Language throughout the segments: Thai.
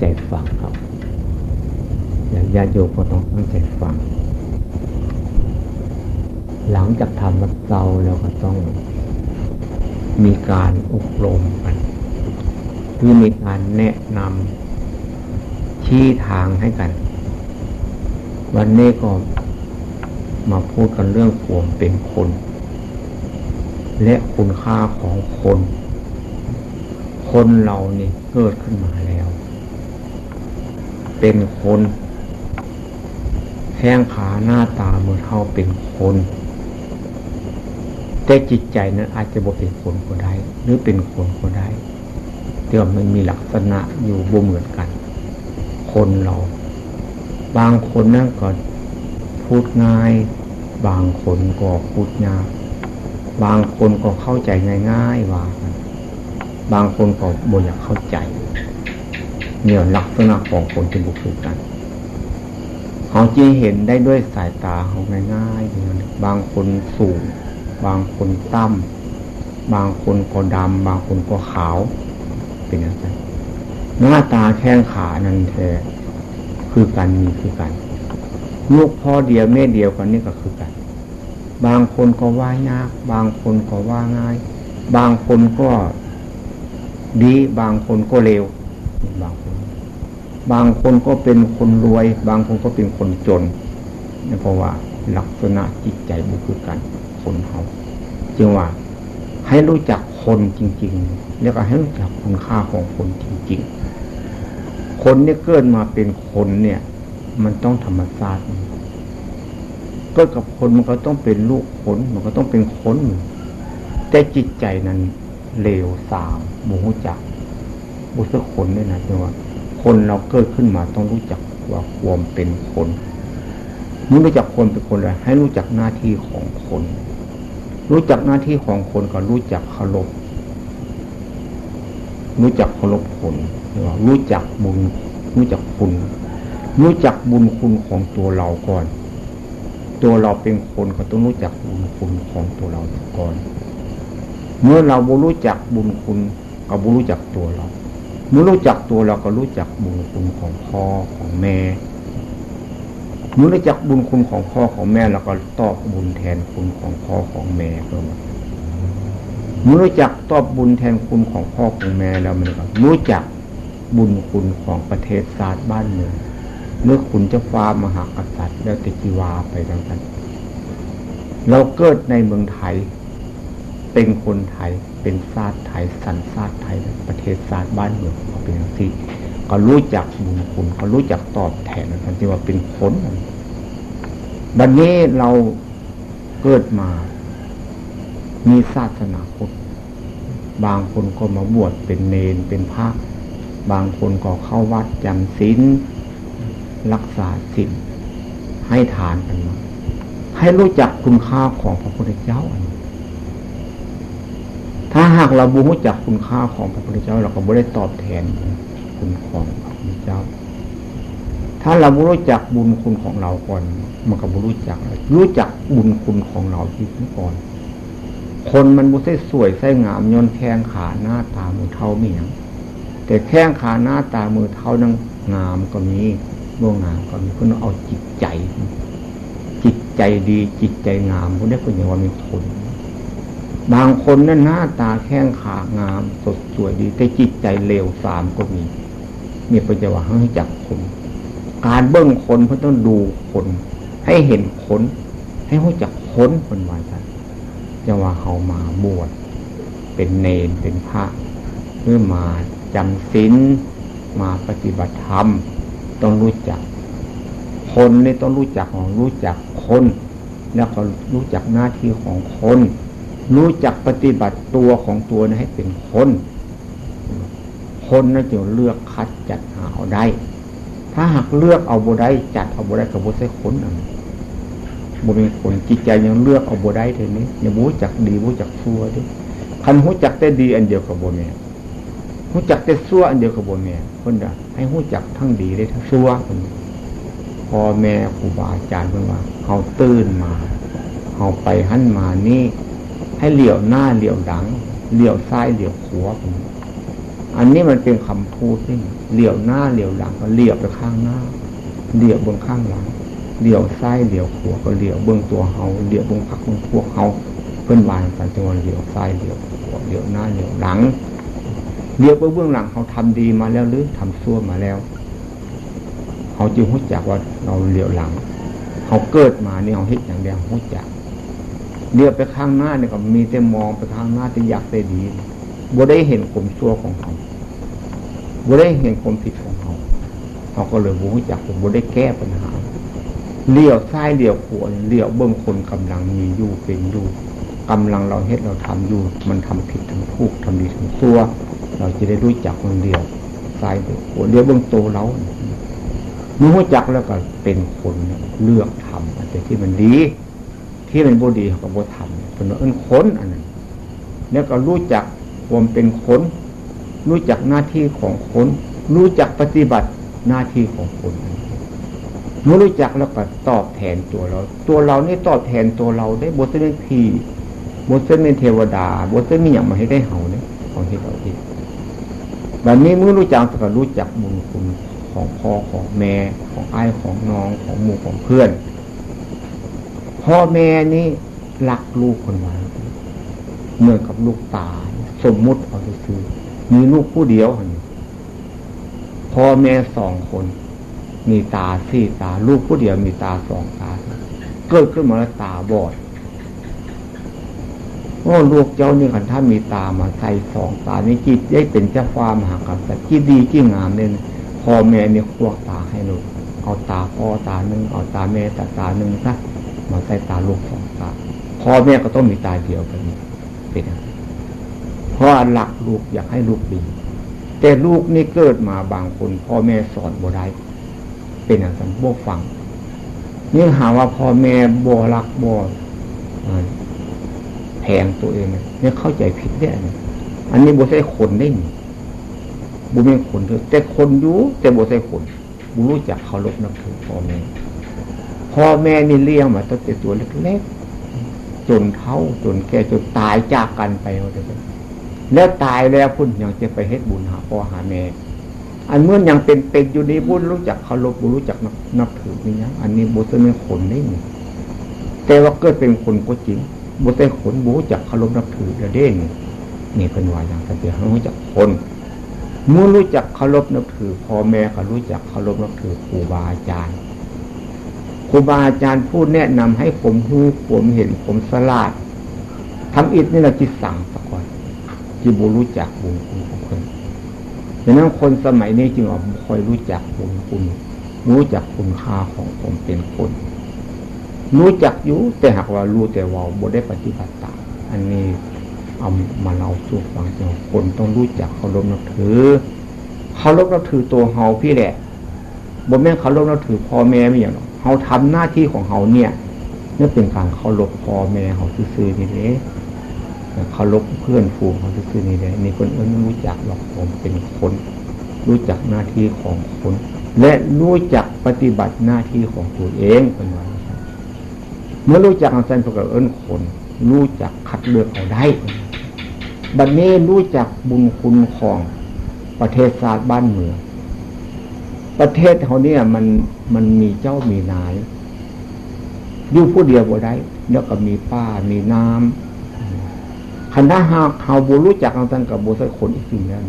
ใจฟังครับอย่างญาติโยมก็ต้องตั้งใจฟัง หลังจากทำวัดเตาเราก็ต้องมีการอบรมกัน คือมีการแนะนำชี้ทางให้กัน วันนี้ก็มาพูดกันเรื่องความเป็นคน และคุณค่าของคน คนเรานี่เกิดขึ้นมาแล้ว เป็นคนแข้งขาหน้าตาเมื่อเท่าเป็นคน แต่จิตใจนั้นอาจจะบ่เป็นคนก็ได้ หรือเป็นคนก็ได้แต่ว่ามันมีลักษณะอยู่บ่เหมือนกัน คนเรา บางคนนั่นก็พูดง่าย บางคนก็พูดยากบางคนก็เข้าใจง่ายๆว่า บางคนก็บ่อยากเข้าใจ เนี่ยลักษณะของคนเป็นบุคคลกันเขาจีเห็นได้ด้วยสายตาเขาง่ายๆบางคนสูง บางคนต่ำบางคนก็ดำบางคนก็ขาว เป็นอย่างไรหน้าตาแข้งขานั่นแท้คือกันมีคือกันลูกพ่อเดียวแม่เดียวกันนี่ก็คือกัน บางคนก็ว่ายาก บางคนก็ว่าง่าย บางคนก็ดี บางคนก็เลวบางคน บางคนก็เป็นคนรวย บางคนก็เป็นคนจนเพราะว่าลักษณะจิตใจบุคือกันคนเขาจึงว่าให้รู้จักคนจริง ๆ แล้วก็ให้รู้จักคุณค่าของคนจริง ๆ คนเนี่ยเกิดมาเป็นคนเนี่ย มันต้องธรรมชาติเกิดกับคนมันก็ต้องเป็นลูกคนมันก็ต้องเป็นคนแต่จิตใจนั้นเลวสามโมหจักบุษคนด้วยนะจึงว่า คนเราเกิดขึ้นมาต้องรู้จักว่าความเป็นคนเมื่อรู้จักคนเป็นคนอะไรให้รู้จักหน้าที่ของคน รู้จักหน้าที่ของคนก็รู้จักเคารพรู้จักเคารพคนรู้จักบุญรู้จักคุณรู้จักบุญคุณของตัวเราก่อน ตัวเราเป็นคนก็ต้องรู้จักบุญคุณของตัวเราก่อน เมื่อเราบรู้จักบุญคุณก็บรู้จักตัวเรา เมื่อรู้จักตัวเราก็รู้จักบุญคุณของพ่อของแม่เมื่อรู้จักบุญคุณของพ่อของแม่เราก็ตอบบุญแทนคุณของพ่อของแม่ก็มาเมื่อรู้จักตอบบุญแทนคุณของพ่อของแม่แล้วมันก็รู้จักบุญคุณของประเทศศาสตร์บ้านเมืองเมื่อคุณจะฟ้ามหากษัตริย์แล้วติจีวาไปทั้งนั้นเราเกิดในเมืองไทย เป็นคนไทย เป็นชาติไทยสันชาติไทยประเทศชาติบ้านเมืองเขาเป็นอย่างที่ก็รู้จักบุญคุณเขารู้จักตอบแทนกันที่ว่าเป็นคนบัดนนี้เราเกิดมา มีศาสนาพุทธบางคนก็มาบวชเป็นเนนเป็นพระบางคนก็เข้าวัดจำศีลรักษาศีลให้ทานกันมาให้รู้จักคุณค่าของพระพุทธเจ้าอัน ถ้าหากเราบูรู้จักคุณค่าของพระพุทธเจ้า เราก็ไม่ได้ตอบแทนคุณของพระพุทธเจ้า ถ้าเราไม่รู้จักบุญคุณของเราก่อนมันก็ไม่รู้จัก รู้จักบุญคุณของเราที่ก่อน คนมันบุใช่สวยใส่งามยนแข้งขาหน้าตามือเท่าไม่ยังแต่แข้งขาหน้าตามือเท่านั้นงามก็มีบ่งามก็มีคนเอาจิตใจ จิตใจดีจิตใจงามคนนี้คนอย่างว่ามีคน บางคนนั้นหน้าตาแข้งขางาม สดสวยดี แต่จิตใจเลวสามก็มีมีปัญญาให้จักคน การเบิ้งคนเพื่อต้องดูคน ให้เห็นคน ให้รู้จักคนคนวาจันจะว่าเขามาบวชเป็นเนนเป็นพระเพื่อมาจำศีลมาปฏิบัติธรรม ต้องรู้จัก คนนี่ต้องรู้จักของรู้จักคน แล้วก็รู้จักหน้าที่ของคน รู้จักปฏิบัติตัวของตัวนะให้เป็นคน คนนะจะเลือกคัดจัดหาเอาได้ ถ้าหากเลือกเอาบุได้จัดเอาบุได้กับบุใช่คนอะบุเป็นคนจิตใจยังเลือกเอาบุได้เท่านี้ยังบูจักดีบูจักชั่วดิคันหูจักแต่ดีอันเดียวกับบุเนี่ยหูจักแต่ชั่วอันเดียวกับบุเนี่ยคนด่าให้หูจักทั้งดีได้ทั้งชั่วคนพ่อแม่ครูบาอาจารย์เพื่อนว่าเขาตื่นมาเขาไปหันมานี่ ให้เหลี่ยวหน้าเหลี่ยวหลังเหลี่ยวซ้ายเหลี่ยวขวาอันนี้มันเป็นคำพูดนี่เหลี่ยวหน้าเหลี่ยวหลังก็เหลี่ยวไปข้างหน้าเหลี่ยวบนข้างหลังเหลี่ยวซ้ายเหลี่ยวขวาก็เหลี่ยวเบื้องตัวเฮาเหลี่ยวบนพักบนพวกเฮาเพื่อนวานกันจังหวะเหลี่ยวซ้ายเหลี่ยวขวาเหลี่ยวหน้าเหลี่ยวหลังเหลี่ยวไปเบื้องหลังเขาทำดีมาแล้วหรือทำชั่วมาแล้วเขาจึงรู้จักว่าเราเหลี่ยวหลังเขาเกิดมาเนี่ยเขาเห็นอย่างเดียวรู้จัก เลี้ยวไปข้างหน้าเนี่ยก็มีแต่มองไปข้างหน้าแต่อยากได้ดีบ่ได้เห็นความชั่วของเขาบ่ได้เห็นความผิดของเขาเขาก็เลยรู้จักบ่ได้แก้ปัญหาเลี้ยวซ้ายเลี้ยวขวาเลี้ยวเบื้องคนกำลังมีอยู่เป็นอยู่กำลังเราเฮ็ดเราทำอยู่ มันทำผิดทั้งทุกทำดีทั้งตัว เราจะได้รู้จักคนเดียวซ้ายเลี้ยวขวาเลี้ยวเบื้องโตเราเมื่อรู้จักแล้วก็เป็นคนเลือกทำแต่ที่มันดี ที่มันบ่ดีเขาก็บ่ทำเป็นเอิ้นคนอันนั้นแล้วก็รู้จักความเป็นคนรู้จักหน้าที่ของคนรู้จักปฏิบัติหน้าที่ของคนเมื่อรู้จักแล้วก็ตอบแทนตัวเรา ตัวเรานี่ตอบแทนตัวเราได้บทเส้นพีบทเส้นเทวดาบทเส้นมีอย่างมาให้ได้เห่าเนี่ยของที่เราที่แบบนี้เมื่อรู้จักก็รู้จักบุญคุณของพ่อของแม่ของไอ้ของน้องของหมู่ของเพื่อน พ่อแม่นี่รักลูกคนไว้เหมือนกับลูกตา สมมุติเอาไปซื้อมีลูกผู้เดียวพ่อแม่สองคน มีตาสี่ตา ลูกผู้เดียวมีตาสองตา เกิดขึ้นมาแล้วตาบอดโอ้ลูกเจ้านี่กันถ้ามีตามาใส่สองตานี่จิตได้เป็นเจ้าฟ้ามหากษัตริย์ที่ดีที่งามเนี่ยพ่อแม่เนี่ยควกตาให้ลูกเอาตาพ่อตาหนึ่งเอาตาแม่ตาตาหนึ่งซะ มาใส่ตาลูกสองตาพ่อแม่ก็ต้องมีตาเดียวกันนี่เป็นเพราะหลักลูกอยากให้ลูกดี แต่ลูกนี่เกิดมาบางคน พ่อแม่สอนบ่ได้เป็นอย่างนั้นบ่ฟังนี่หาว่าพ่อแม่บ่รักบ่แพงตัวเองเนี่ยเข้าใจผิดได้อันนี้บ่ใช่คนได้บุมีคนเถอะแต่คนอยู่แต่บ่ใช่คนบุรู้จักเคารพนับถือพ่อแม่ พ่อแม่นี่เลี้ยงมาตั้งแต่ตัวเล็กๆจนเท่าจนแก่จนตายจากกันไปเอาเถอะแล้วตายแล้วพุ่นยังจะไปเฮ็ดบุญหาพ่อหาแม่อันเมื่อยังเป็นเป็นอยู่ในบุญรู้จักเคารพบุรู้จักนับถือนี่นะอันนี้บุษเป็นคนนี่แต่ว่าเกิดเป็นคนก็จริงบุษเป็นคนบุรู้จักเคารพนับถือเด่นนี่เป็นวาอย่างแต่เดียวรู้จักคนเมื่อรู้จักเคารพนับถือพ่อแม่ก็รู้จักเคารพนับถือครูบาอาจารย์ ครูบาอาจารย์พูดแนะนำให้ผมรู้ผมเห็นผมสลาดทำอิฐนี่เราจิตสั่งสักก่อนที่บูรู้จักบุญคุณของคนดังนั้นคนสมัยนี้จึงออกคอยรู้จักบุญคุณรู้จักคุณค่าของผมเป็นคน รู้จักอยู่แต่หากว่ารู้แต่ว่าบ่ได้ปฏิบัติตามอันนี้เอามาเราสู่ฟังเจ้าคนต้องรู้จักเคารพนับถือเคารพนับถือตัวเฮาพี่แหละบ่แม่เคารพนับถือพ่อแม่ไม่อย่าง เฮาทำหน้าที่ของเฮาเนี่ยนี่เป็นการเคารพพ่อแม่เฮาซื่อๆนี่เองเคารพเพื่อนฝูงเขาซื่อๆนี่เลยนี่คนอื่นไม่รู้จักหรอกผมเป็นคน รู้จักหน้าที่ของคน และรู้จักปฏิบัติหน้าที่ของตัวเองเป็นว่าเมื่อรู้จักอันนั้นก็เอิ้นคน รู้จักคัดเลือกเอาได้บัดนี้รู้จักบุญคุณของประเทศศาตร์บ้านเมือง ประเทศเขาเนี่ยมันมันมีเจ้ามีนายอยู่ผู้เดียวบ่ได้ แล้วก็มีป้ามีน้ำคณะหากเขาบูรู้จักกันกับบุษคนอีกจริงแล้ว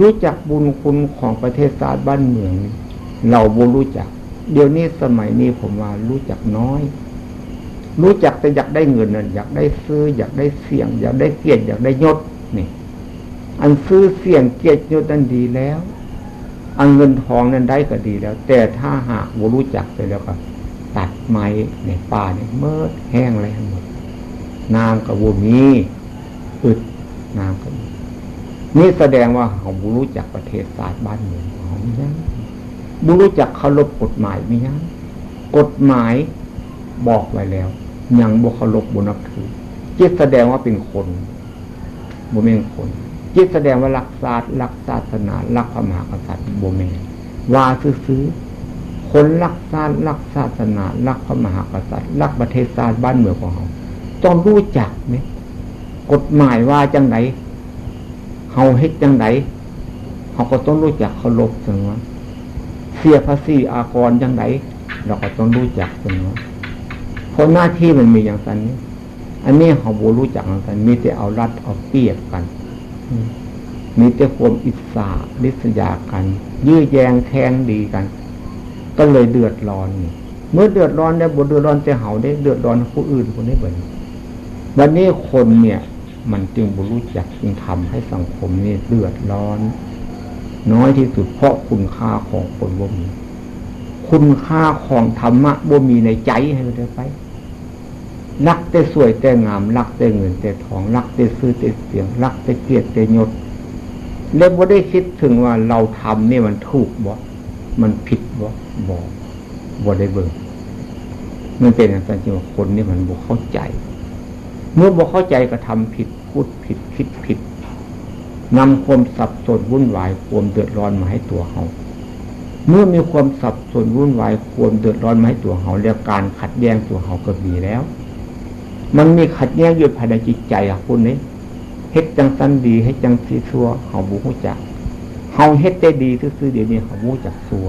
รู้จักบุญคุณของประเทศศาตร์บ้านเมือง เราบูรู้จัก เดี๋ยวนี้สมัยนี้ผมว่ารู้จักน้อย รู้จักแต่อยากได้เงินนั่นอยากได้ซื้อ อยากได้เสี่ยง อยากได้เกียรติอยากได้ยศนี่ อันซื้อเสี่ยงเกียรติยศนั้นดีแล้ว อันเงินทองนั้นได้ก็ดีแล้ว แต่ถ้าหากวรู้จักไปแล้วก็ตัดไม้ในป่าเนี่ยเมื่อแห้งเลยทั้งหมดน้ำกับวมีอึดน้ำกับนี่แสดงว่าเขาบุรู้จักประเทศศาสตร์บ้านเมืองขาไม่ยังบุรู้จักเคารพกฎหมายไม่ยังกฎหมายบอกไว้แล้ว ยังบุคลบบุนับถือจิตแสดงว่าเป็นคนบุเมนคน จิตแสดงว่ารักศาสตร์รักศาสนารักพระมหากษัตริย์บุเมว่าซื้อคนรักศาสตร์รักศาสนารักพระมหากษัตริย์รักประเทศชาติบ้านเมืองของเขาต้องรู้จักไหมกฎหมายว่าจังไหนเฮาเฮ็ดจังไดเขาก็ต้องรู้จักเคารพถึงว่าเสียภาษีอากรยังไงเราก็ต้องรู้จักถึงว่าเพราะหน้าที่มันมีอย่างสันนี้อันนี้เขาบูรู้จักอย่างสันมีแต่เอารัดเอาเปรียบกัน มีแต่ความอิสระลิษยากัน ยื้อแยงแทงดีกัน ก็เลยเดือดร้อน เมื่อเดือดร้อนได้บเดือดร้อนจะเห่าได้เดือดร้อนผู้อื่นคนนี้เบินวันนี้คนเนี่ย มันจึงบุรู้จักจึงทำให้สังคมนี่เดือดร้อน น้อยที่สุดเพราะคุณค่าของคนบ่มี คุณค่าของธรรมะบ่มีในใจให้เราได้ไป รักแต่สวยแต่งามรักแต่เงินแต่ทองรักแต่ซื้อแต่เสียงรักแต่เกียรติแต่ยศแล้วบ่ได้คิดถึงว่าเราทำเนี่มันถูกบ่มันผิดบ่บ่บ่ได้เบิ่งมันเป็นอย่างนั้นจริงว่าคนนี่มันบ่เข้าใจ เมื่อบ่เข้าใจก็ทำผิดพูดผิดคิดผิดนำความสับสนวุ่นวายความเดือดร้อนมาให้ตัวเขาเมื่อมีความสับสนวุ่นวายความเดือดร้อนมาให้ตัวเขาแล้วการขัดแย้งตัวเขาก็มีแล้ว มันมีขัดแย้งอยู่ภายในจิตใจอะคุณนี่เฮ็ดจังสันดีเฮ็ดจังซีซัวเขาบูฮู้จักเขาเฮ็ดได้ดีซื่อเดี๋ยวนี้เขาบู้จักซัว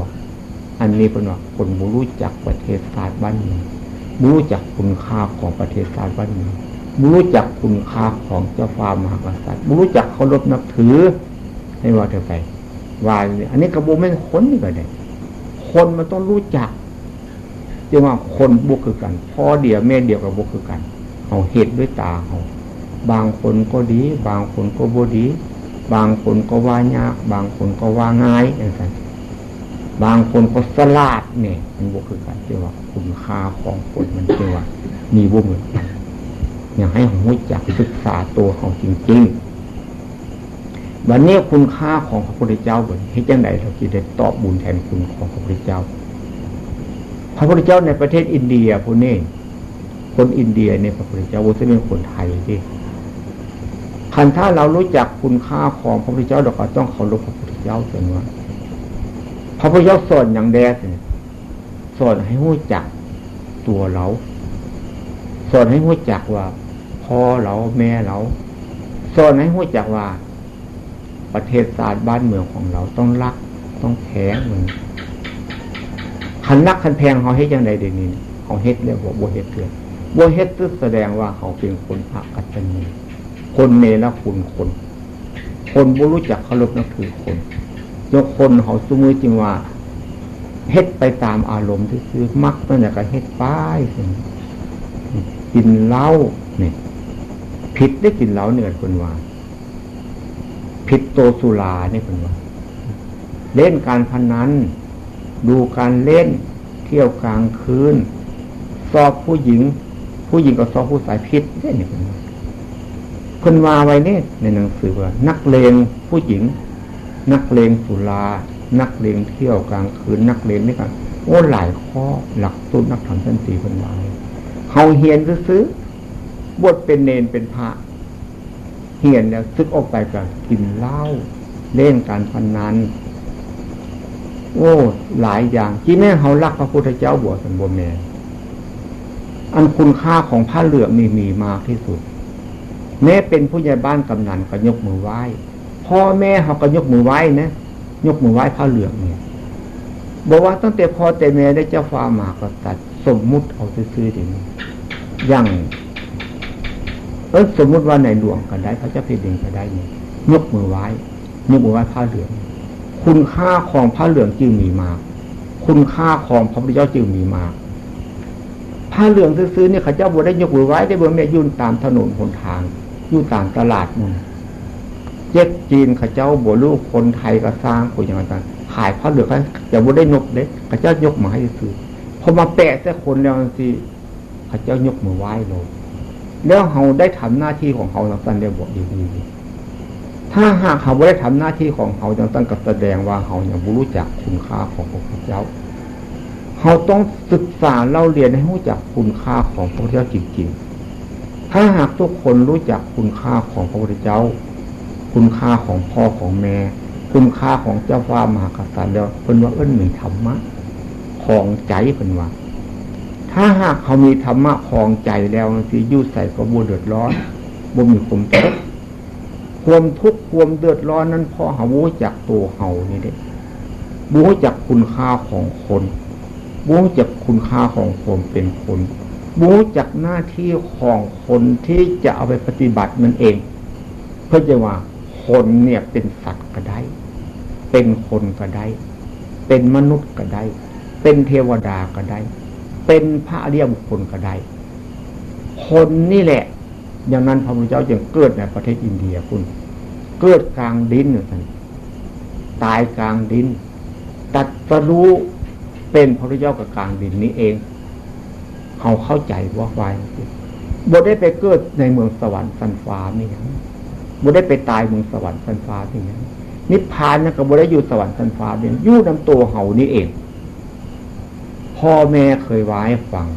อันนี้เป็นว่าคนบูรู้จักประเทศศาสตร์บ้านเมืองรู้จักคุณค่าของประเทศศาสตร์บ้านเมืองรู้จักคุณค่าของเจ้าฟ้ามหากษัตริย์บูรู้จักเคารพนับถือให้ว่าเธอไปว่าอันนี้กระโบไม่คนนี่ก็ได้คนมันต้องรู้จักจึงว่าคนบุกคือกันพ่อเดียวแม่เดียวกับบุกคือกัน เขาเห็นด้วยตาเขาบางคนก็ดี บางคนก็บ่ดี บางคนก็ว่ายาก บางคนก็ว่าง่ายอย่างไรบางคนก็สลาดเนี่ยมันบุกคือกันจึงว่าคุณค่าของคนมันจึงว่า มีบุญเหมือยากให้หูจักศึกษาตัวเขาจริงๆวันนี้คุณค่าของพระพุทธเจ้าบนให้จังไดเราจะได้ตอบบุญแทนคุณของพระพุทธเจ้า พระพุทธเจ้าในประเทศอินเดียพวกนี้ คนอินเดียเนี่ยพระพุทธเจ้าว่าจะเป็นคนไทยที่คันถ้าเรารู้จักคุณค่าของพระพุทธเจ้าเราก็ต้องเคารพพระพุทธเจ้าเสมอพระพุทธเจ้าสอนอย่างแดดสอนให้รู้จักตัวเรา สอนให้รู้จักว่าพ่อเราแม่เรา สอนให้รู้จักว่า ประเทศศาสตร์บ้านเมืองของเราต้องรัก ต้องแข็งเหมือนคันรักคันแพงเขาให้ยังไงเดี๋ยวนี้เขาเฮ็ดเรียกว่าบวเฮ็ดเถื่อน บัวเฮ็ดแสดงว่าเขาเป็นคนพระกัจจนีคนเนรคุณคน คนบ่รู้จักเคารพนับถือคนยกคนเขาสมือจริงว่าเฮ็ดไปตามอารมณ์ที่คือมักตั้งแต่ก็เฮ็ดป้ายกินเหล้าเนี่ยผิดได้กินเหล้าเนี่ยคนว่าผิดโตสุราเนี่ยคนว่า เล่นการพนันดูการเล่น เที่ยวกลางคืนสอบผู้หญิง ผู้หญิงก็สอบผู้สายพิษได้เนี่ยคนว่าคนว่าไว้เนี่ยในหนังสือว่า นักเลงผู้หญิง นักเลงสุรานักเลงเที่ยวกลางคืนนักเลงนี่กันโอ้หลายข้อหลักสูตรนักธรรมสันติคนว่าเขาเฮียนซื้อบทเป็นเนนเป็นพระเฮียนแล้วซึกออกไปกับกินเหล้าเล่นการพนนันโอ้ หลายอย่างที่แม่เขารักพระพุทธเจ้าบวชสันบนแม่ อันคุณค่าของผ้าเหลืองนี่มีมากที่สุด แม้เป็นผู้ใหญ่บ้านกำนันก็ยกมือไหว้พ่อแม่เขาก็ยกมือไหว้นะยกมือไหว้ผ้าเหลืองเนี่ยบอกว่าตั้งแต่พ่อแต่แม่ได้เจ้าฟ้ามาก็ตัดสมมุติเอาซื้อๆถึงอย่างเออสมมุติว่าในหลวงกันได้พระเจ้าแผ่นดินก็ได้เนี่ยยกมือไหว้ยกมือไหว้ผ้าเหลือง คุณค่าของผ้าเหลืองจึงมีมาคุณค่าของพระพุทธเจ้าจึงมีมา ผ้าเหลืองซื้อเนี่ยข้าเจ้าบวได้ยกมือไหว้ได้บวแม่ยุ่นตามถนนหนทางยู่ตามตลาดมึงเจ็ดจีนข้าเจ้าบวลูกคนไทยก็สร้างคนอย่างนั้นขายผ้าเหลืองจะบวได้นกเล็กข้าเจ้ายกมาให้ซื้อพอมาแปะแต่คนแล้วสิข้าเจ้ายกมือไหว้ลงแล้วเขาได้ทำหน้าที่ของเขาจังสันได้บอกดีๆถ้าหากเขาไม่ได้ทำหน้าที่ของเขาจังสันก็แสดงว่าเขาอย่างรู้จักคุณค่าของพระเจ้า เขาต้องศึกษาเล่าเรียนให้รู้จักคุณค่าของพระพุทธเจ้าจริงๆ ถ้าหากทุกคนรู้จักคุณค่าของพระพุทธเจ้า คุณค่าของพ่อของแม่ คุณค่าของเจ้าฟ้ามหากษัตริย์แล้วเป็นว่าเอิ้นมีธรรมะของใจเป็นว่า ถ้าหากเขามีธรรมะคลองใจแล้วสิยุ่ใส่ก็บวเดือดร้อนบ่มีคุมทุกความทุกข์ความเดือดร้อนนั้นพอหาวูจากตัวเฮานี่เด้บูจากคุณค่าของคน บูจากคุณค่าของคนเป็นคนบูจากหน้าที่ของคนที่จะเอาไปปฏิบัติมันเอง เพื่อจะว่าคนเนี่ยเป็นสัตว์ก็ได้ เป็นคนก็ได้ เป็นมนุษย์ก็ได้ เป็นเทวดาก็ได้ เป็นพระเรียบุคคลก็ได้ คนนี่แหละ อย่างนั้นพระพุทธเจ้าจึงเกิดในประเทศอินเดียคุณ เกิดกลางดินท่านตายกลางดิน ตัดสรู้ เป็นพระพุทธเจ้ากับกลางดินนี้เองเขาเข้าใจว่าไฟบดได้ไปเกิดในเมืองสวรรค์สันฟ้านี่ยังบดได้ไปตายเมืองสวรรค์สันฟ้านี่ยังนิพพานนะกับบดได้อยู่สวรรค์สันฟ้าเนี่ยยู่นำตัวเฮานี่เองพ่อแม่เคยไว้ฟัง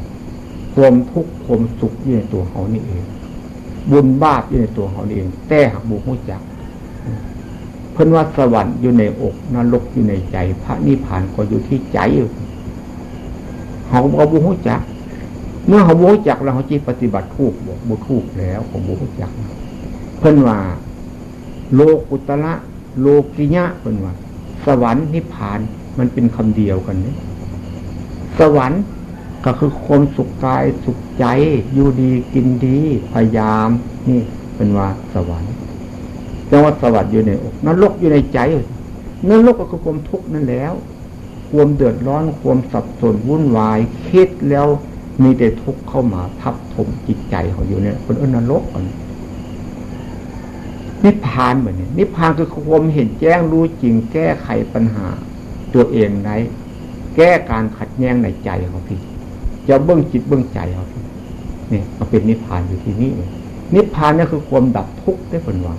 ความทุกข์ความสุขอยู่ในตัวเฮานี่เอง บุญบาปอยู่ในตัวเฮานี่เอง แต่หักบุหุจัก เพิ่นว่าสวรรค์อยู่ในอกนรกอยู่ในใจ พระนิพพานก็อยู่ที่ใจอยู่ เขาก็บุหุจัก เมื่อเขาบูจักแล้วเขาจีปฏิบัติถูกบอกบูถูกแล้วเขาบูจัก เพิ่นว่า โลกุตละโลกิยะเพิ่นว่า สวรรค์นิพพานมันเป็นคำเดียวกันเนี่ยสวรรค์ก็คือคนสุขกายสุขใจอยู่ดีกินดี พยายาม นี่เป็นว่าสวรรค์จังว่าสวรรค์อยู่ในอกนรกอยู่ในใจนรกก็คือความทุกข์นั่นแล้ว ความเดือดร้อนความสับสนวุ่นวาย คิดแล้วมีแต่ทุกข์เข้ามาทับถมจิตใจของอยู่เนี่ยคนอนรกอนนิพพานเหมือนนี้นิพพานคือความเห็นแจ้งรู้จริงแก้ไขปัญหา ตัวเองไหนแก้การขัดแย้งในใจของพี่จะเบื้องจิตเบื้องใจของพี่เนี่ยมาเป็นนิพพานอยู่ที่นี่นิพพานนี่คือความดับทุกข์ได้ผลว่า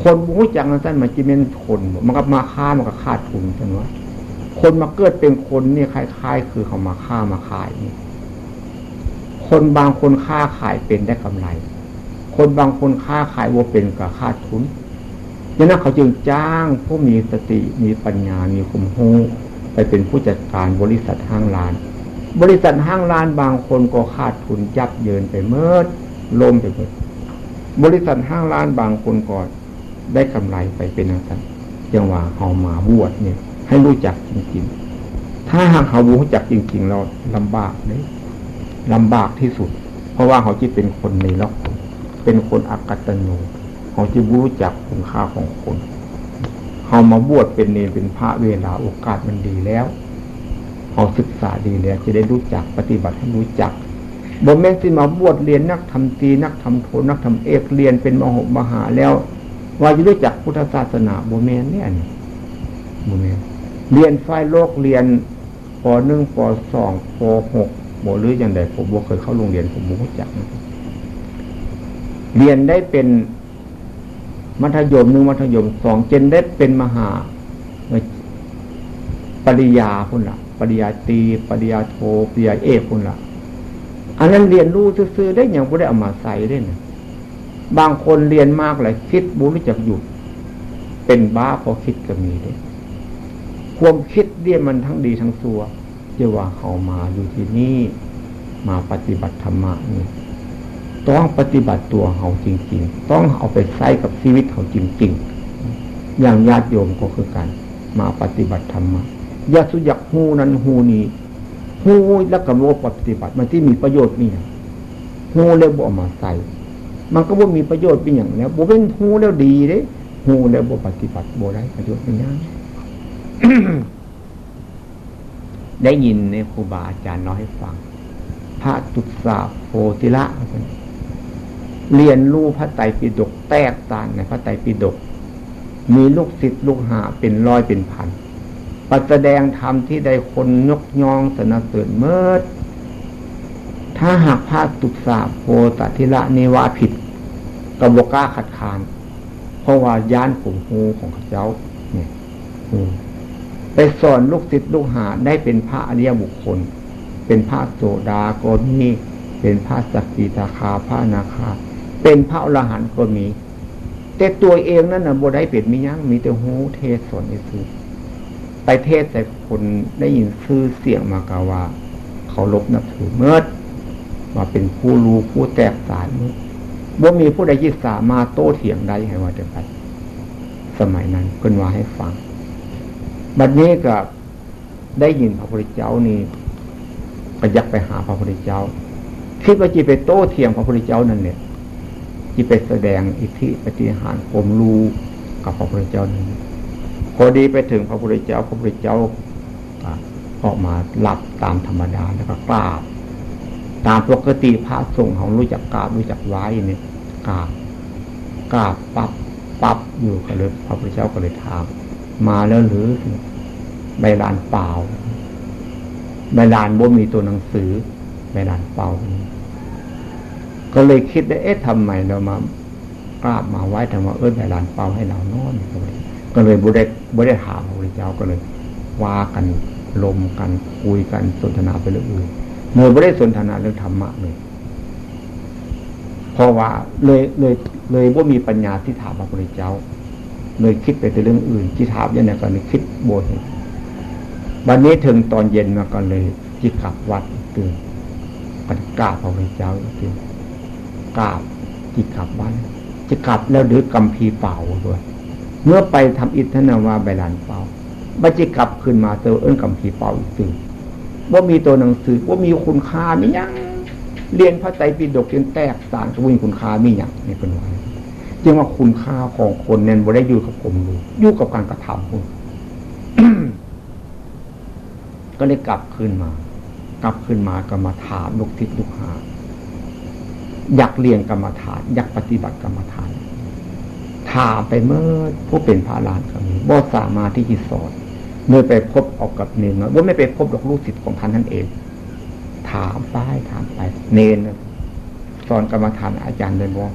คนบูจังนั้นท่านมาจิเมนทนมันก็มาฆ่ามันก็ฆ่าทุนท่านว่า คนมาเกิดเป็นคนนี่คล้ายๆ คือเขามาฆ่ามาขาย คนบางคนค้าขายเป็นได้กำไร คนบางคนค้าขายว่าเป็นกับค่าทุนดังนั้นเขาจึงจ้างผู้มีสติมีปัญญา มีคุมหูไปเป็นผู้จัดการบริษัทห้างร้าน บริษัทห้างร้านบางคนก็ขาดทุนยับเยินไปเมื่อลมไปหมดบริษัทห้างร้านบางคนก็ได้กำไรไปเป็นอะไรจังหวะเอามาบวชเนี่ย ให้รู้จักจริงๆ ถ้าหากเขารู้จักจริง ๆ เราลำบากเลยลำบากที่สุด เพราะว่าเขาจะเป็นคนในล็อกเป็นคนอักตันยูเขาจะรู้จักคุณค่าของคนเขามาบวชเป็นเนรเป็นพระเวลาโอกาสมันดีแล้วเขาศึกษาดีแล้ว จะได้รู้จักปฏิบัติให้รู้จักบ่แม่นที่มาบวชเรียนนักทำตีนักทำโทนักทำเอกเรียนเป็นมหมหาแล้ว ว่าจะรู้จักพุทธศาสนาบ่แม่นเนี่ยบ่แม่น เรียนฝ่ายโลกเรียนปหนึ่งปสองปหกโมหรืออย่างใดผมบ่เคยเข้าโรงเรียนผมบ่รู้จัก เรียนได้เป็นมัธยมหนึ่งมัธยมสองเจนได้เป็นมหาปริยาพุ่นละปริยาตีปริยาโทปริยาเอกพุ่นละอันนั้นเรียนรู้ซื้อได้อย่างบ่ได้เอามาใส่ได้นะบางคนเรียนมากเลยคิดบุรู้จักหยุด เป็นบ้าพอคิดก็มีได้ ความคิดเรียมันทั้งดีทั้งซัวจะว่าเขามาอยู่ที่นี่มาปฏิบัติธรรมะนี่ต้องปฏิบัติตัวเขาจริง ๆ ต้องเอาไปใช้กับชีวิตเขาจริง ๆ อย่างญาติโยมก็คือกัน มาปฏิบัติธรรมะญาสุยักหูนั้นหูนี้หูแล้วกับโลปฏิบัติ มันที่มีประโยชน์นี่หูแล้วบ่มาใส่มันก็บ่มีประโยชน์เป็นอย่างแล้วบ่เป็นหูแล้วดีเด้หูแล้วบ่ปฏิบัติบ่ได้ประโยชน์เป็นอย่าง ได้ยินในครูบาอาจารย์น้อยให้ฟัง พระตุสาโพธิละ เรียนรู้พระไตรปิฎกแตกต่างในพระไตรปิฎกมีลูกศิษย์ลูกหาเป็นร้อยเป็นพันปัจแสดงธรรมที่ได้คนยกยองสนเสริญเมื่อถ้าหากพระตุสาโพธิละเนวาผิดกบก้าขัดขาน เพราะว่าย่านผมหูของเขาเจ้า เนี่ย ไปสอนลูกศิษย์ลูกหาได้เป็นพระอริยบุคคล เป็นพระโสดาก็มีเป็นพระสักกิตาคาพระนาคา เป็นพระอรหันต์ก็มี แต่ตัวเองนั่นนะบได้เป็นมิยังมีแต่หูเทศสอนในซื้อไปเทศแต่คนได้ยินชื่อเสียงมากาว่า เขาลบนับถือเมื่อมาเป็นผู้รู้ผู้แตกสารเมื่อว่ามีผู้ใดยิสามารถโต้เถียงได้ให้ว่าจะไปสมัยนั้นเพิ่นว่าให้ฟัง บัดนี้ก็ได้ยินพระพุทธเจ้านี่ก็ยักไปหาพระพุทธเจ้า คิดว่าจีไปโต้เถียงพระพุทธเจ้านั่นเนี่ยจีไปแสดงอิทธิปฏิหารผมรู้กับพระพุทธเจ้านั้นพอดีไปถึงพระพุทธเจ้า พระพุทธเจ้าออกมาหลับตามธรรมดาแล้วก็กราบ ตามปกติพระสงฆ์ของรู้จักกราบรู้จักไว้เนี่ยกราบกราบปับปับอยู่ก็เลยพระพุทธเจ้าก็เลยถามมาแล้วหรือ ใบลานเปล่าใบลานบ่มีตัวหนังสือใบลานเปล่า ก็เลยคิดได้เอ๊ะทำไมเรามากราบมาไว้ทำไมเออใบลานเปล่าให้เรานอนก็เลยบุได้บุได้ถามพระพุทธเจ้าก็เลยว่ากันลมกันคุยกันสนทนาไปเรื่องอื่นเมื่อไม่ได้สนทนาเรื่องธรรมะเลยเพราะว่าเลยเลยเลยว่ามีปัญญาที่ถามพระพุทธเจ้า เลยคิดไปแต่เรื่องอื่นที่ถามยังไงก็เลยคิดโบน วันนี้ถึงตอนเย็นมาก็เลยจิตกลับวัดตื่นกันกราบพระพุทธเจ้าตื่นกราบจิตกลับวัดจะกลับแล้วหรือกำพีเป่าด้วยเมื่อไปทำอิทธนาวาใบลานเป่าบัจิกลับขึ้นมาเจอเอิ้นกำพีเป่าอีกตื่นว่ามีตัวหนังสือว่ามีคุณค่ามียังเรียนพระไตรปิฎกจนแตกสารกวินคุณค่ามีอย่างนี่เป็นว่าจึงว่าคุณค่าของคนเน้นบ่ได้อยู่กับผมดูอยู่กับการกระทำคุณ ก็เลยกลับขึ้นมา กลับขึ้นมา กรรมฐานลูกทิศลูกหา อยากเรียนกรรมฐาน อยากปฏิบัติกรรมฐานถามไปเมื่อผู้เป็นพระลานก็มีบ่สามารถที่จะสอนเมื่อไปพบออกกับเนนว่าไม่ไปพบดอกลูกศิษย์ของท่านนั่นเอง ถามไปถามไป เนนสอนกรรมฐานอาจารย์เลยบอก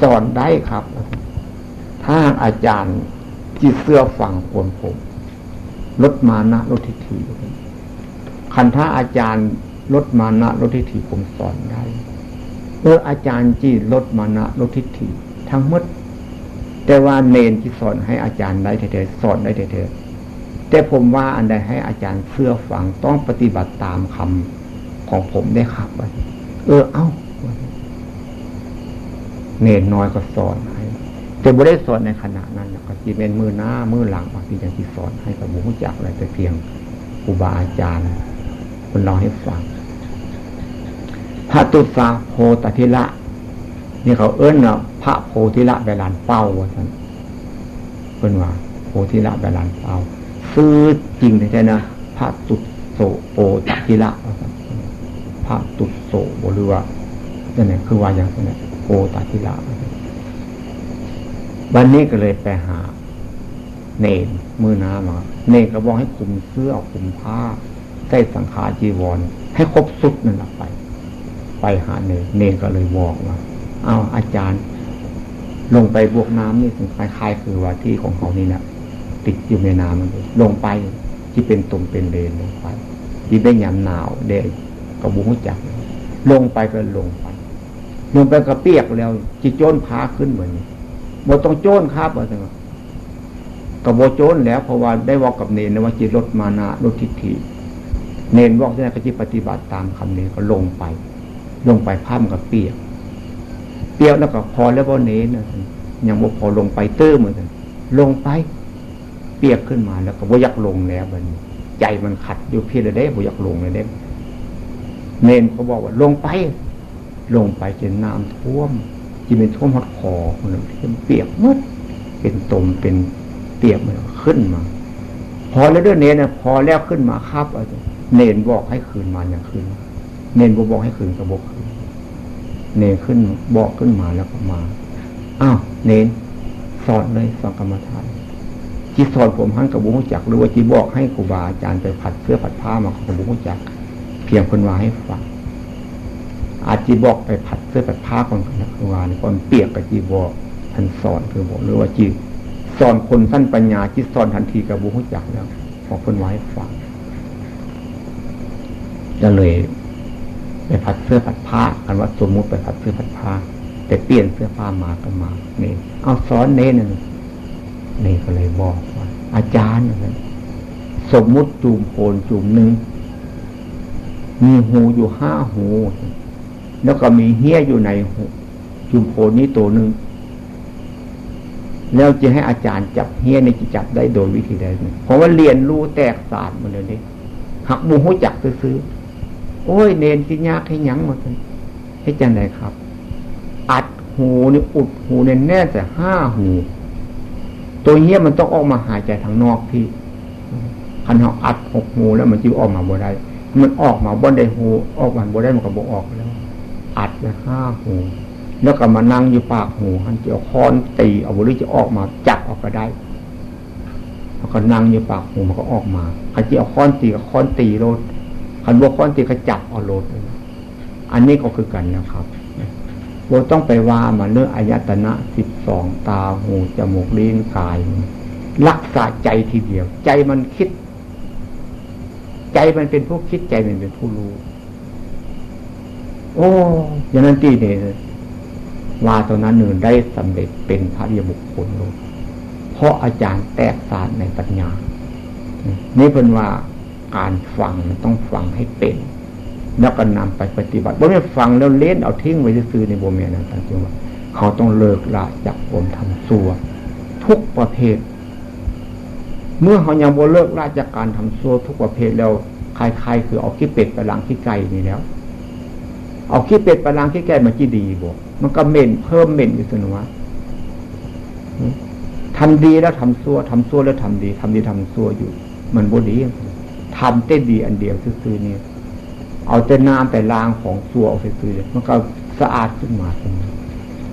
สอนได้ครับ ถ้าอาจารย์จิตเสื้อฝังคนผม ลดมานะลดทิฏฐิคันถ้าอาจารย์ลดมานะลดทิฏฐิผมสอนได้เอออาจารย์จี้ลดมานะลดทิฏฐิทั้งหมด แต่ว่าเนนที่สอนให้อาจารย์ได้เถอะสอนได้เถอะแต่ผมว่าอันใดให้อาจารย์เชื่อฟังต้องปฏิบัติตามคำของผมได้ครับเออเอ้า เนนน้อยก็สอนให้ แต่บ่ได้สอนในขณะนั้นก็จีเป็นมือหน้ามือหลังบางทีอย่างที่สอนให้กับบุคจักอะไรแต่เพียงครูบาอาจารย์คนเราให้ฟังพระตุสาโพตทิละ นี่เขาเอิ้นเนาะพระโพธิละแบลานเป้าว่าท่านเป็นว่าโพธิละแบลานเป้าซื้อจริงใช่นะพระตุโสโปตทิละพระตุโสบรือว่าเนี่ยคือว่าอย่างนี้โปตทิละ วันนี้ก็เลยไปหา เนนมือน้ำมาเนนก็บอกให้คุมเสื้อคุมผ้าใส่สังขารจีวร ให้ครบสุดนั่นแหละไป ไปหาเนนเนนก็เลยบอกว่าเอาอาจารย์ ลงไปบวกน้ำนี่ถึงคล้ายๆคือว่าที่ของเขานี่นะติดอยู่ในน้ำมันลงไปที่เป็นตุ่มเป็นเลนลงไปที่ได้ยามหนาวเด็กกระบุ้งจัก ลงไปก็ลงไปลงไปก็เปียกแล้วจิโจนพาขึ้นเหมือนนี้ บต้องโจนครับว่าสังกับโบโจนแล้วเพราะว่าได้บอกกับเนนว่าจิตลดมานะลดทิฏฐิ เนนบอกที่ไหนก็จิตปฏิบัติตามคำเนนก็ลงไป ลงไปพ้ามกับเปียก เปียกแล้วก็พอแล้วบ่เนนนะยังบ่พอลงไปเตื้อเหมือนกันลงไป เปียกขึ้นมาแล้วก็บ่อยากลงแล้วมันใจมันขัดอยู่เพียงได้บ่อยากลงเลยเด้เนนเขาบอกว่าลงไป ลงไปจนน้ำท่วม ที่เป็นท่วมหอดคอคนที่เปียกมดเป็นตมเป็นเปียกมันขึ้นมา พอแล้วด้วยเนนพอแล้วขึ้นมาครับเนนบอกให้คืนมาอย่างคืนเนนบอกให้คืนกระบอกคืนเนนขึ้นบอกขึ้นมาแล้วก็มาอ้าวเนนสอนเลยสอนกรรมฐานจีสอนผมหันกับบุ้งจักหรือว่าจีบอกให้ครูบาอาจารย์ไปผัดเสื้อผัดผ้ามาของบุ้งจักเพียงคนว่าให้ฟัง อาจีบอกไปผัดเสื้อผัดผ้าคนนะคือว่านคนเปียกกับจีบอกท่านสอนคือบอกหรือว่าจีสอนคนสั้นปัญญาจีสอนทันทีกับบุหุจักแล้วพอคนไว้ฟังก็เลยไปผัดเสื้อผัดผ้ากันว่าสมมุติไปผัดเสื้อผัดผ้า แต่เปลี่ยนเสื้อผ้ามาก็มาเนี่ยเอาสอนเน้นนี่ก็เลยบอกว่า อาจารย์นะสมมุติจูมโพนจูมหนึ่งมีหูอยู่ห้าหู แล้วก็มีเหี้ยอยู่ในจุมโพนี้ตัวหนึ่งแล้วจะให้อาจารย์จับเฮี้ยในจะจับได้โดยวิธีใดเพราะว่าเรียนรู้แตกศาสตร์มันเลยนี่หักบูหูจักซื้อโอ้ยเนนสิยากให้ยั้งหมดเลยให้จังไดครับ อัดหูนี่อุดหูเน่แน่แต่ห้าหู ตัวเฮี้ยมันต้องออกมาหายใจทางนอกพี่คันเขาอัดหกหูแล้วมันจะออกมาบ่ได้ มันออกมาบ่ได้หู ออกมาบ่ได้มันก็บ่ออกแล้ว อัดไปห้าหูแล้วก็มานั่งอยู่ปากหูหันจะเอาค้อนตีเอาบุหรี่จะออกมาจับออกก็ได้แล้วก็นั่งอยู่ปากหูมันก็ออกมาคันจะเอาค้อนตีก็ค้อนตีโลดคันบวกค้อนตีก็จับเอาโลดอันนี้ก็คือกันนะครับเราต้องไปว่ามาเรื่องอายตนะสิบสองตาหูจมูกลิ้นกายรักษาใจทีเดียว ใจมันคิด ใจมันเป็นผู้คิดใจมันเป็นผู้รู้ โอ้อย่างนั้นตีเนี่ยว่าตอนนั้นหนึ่งได้สำเร็จเป็นพระเดียบุคคลเลยเพราะอาจารย์แตกสารในปัญญา นี่เป็นว่าการฟังต้องฟังให้เป็นแล้วก็นำไปปฏิบัติบ่ไม่ฟังแล้วเล่นเอาทิ้งไว้ซื้อในโบเมียนะท่านจึงว่าเขาต้องเลิกละจากผมทำซัวทุกประเภท เมื่อเขายังบ่เลิกละจากการทำซัวทุกประเภทแล้วใครๆคือเอาขี้เป็ดไปล้างขี้ไก่นี่แล้ว เอาขี้เป็ดปล้างขี้ไก่มาจีดีบ่มันก็เหม็นเพิ่มเหม็นอยู่สนวะทำดีแล้วทำซัวทำซัวแล้วทำดีทำดีทำซัวอยู่ มันบ่ดีทำเต้ดีอันเดียวซื่อๆนี่ยเอาแต่น้ำแต่ล้างของซัวเอาไปซื้อมันก็สะอาดขึ้นมา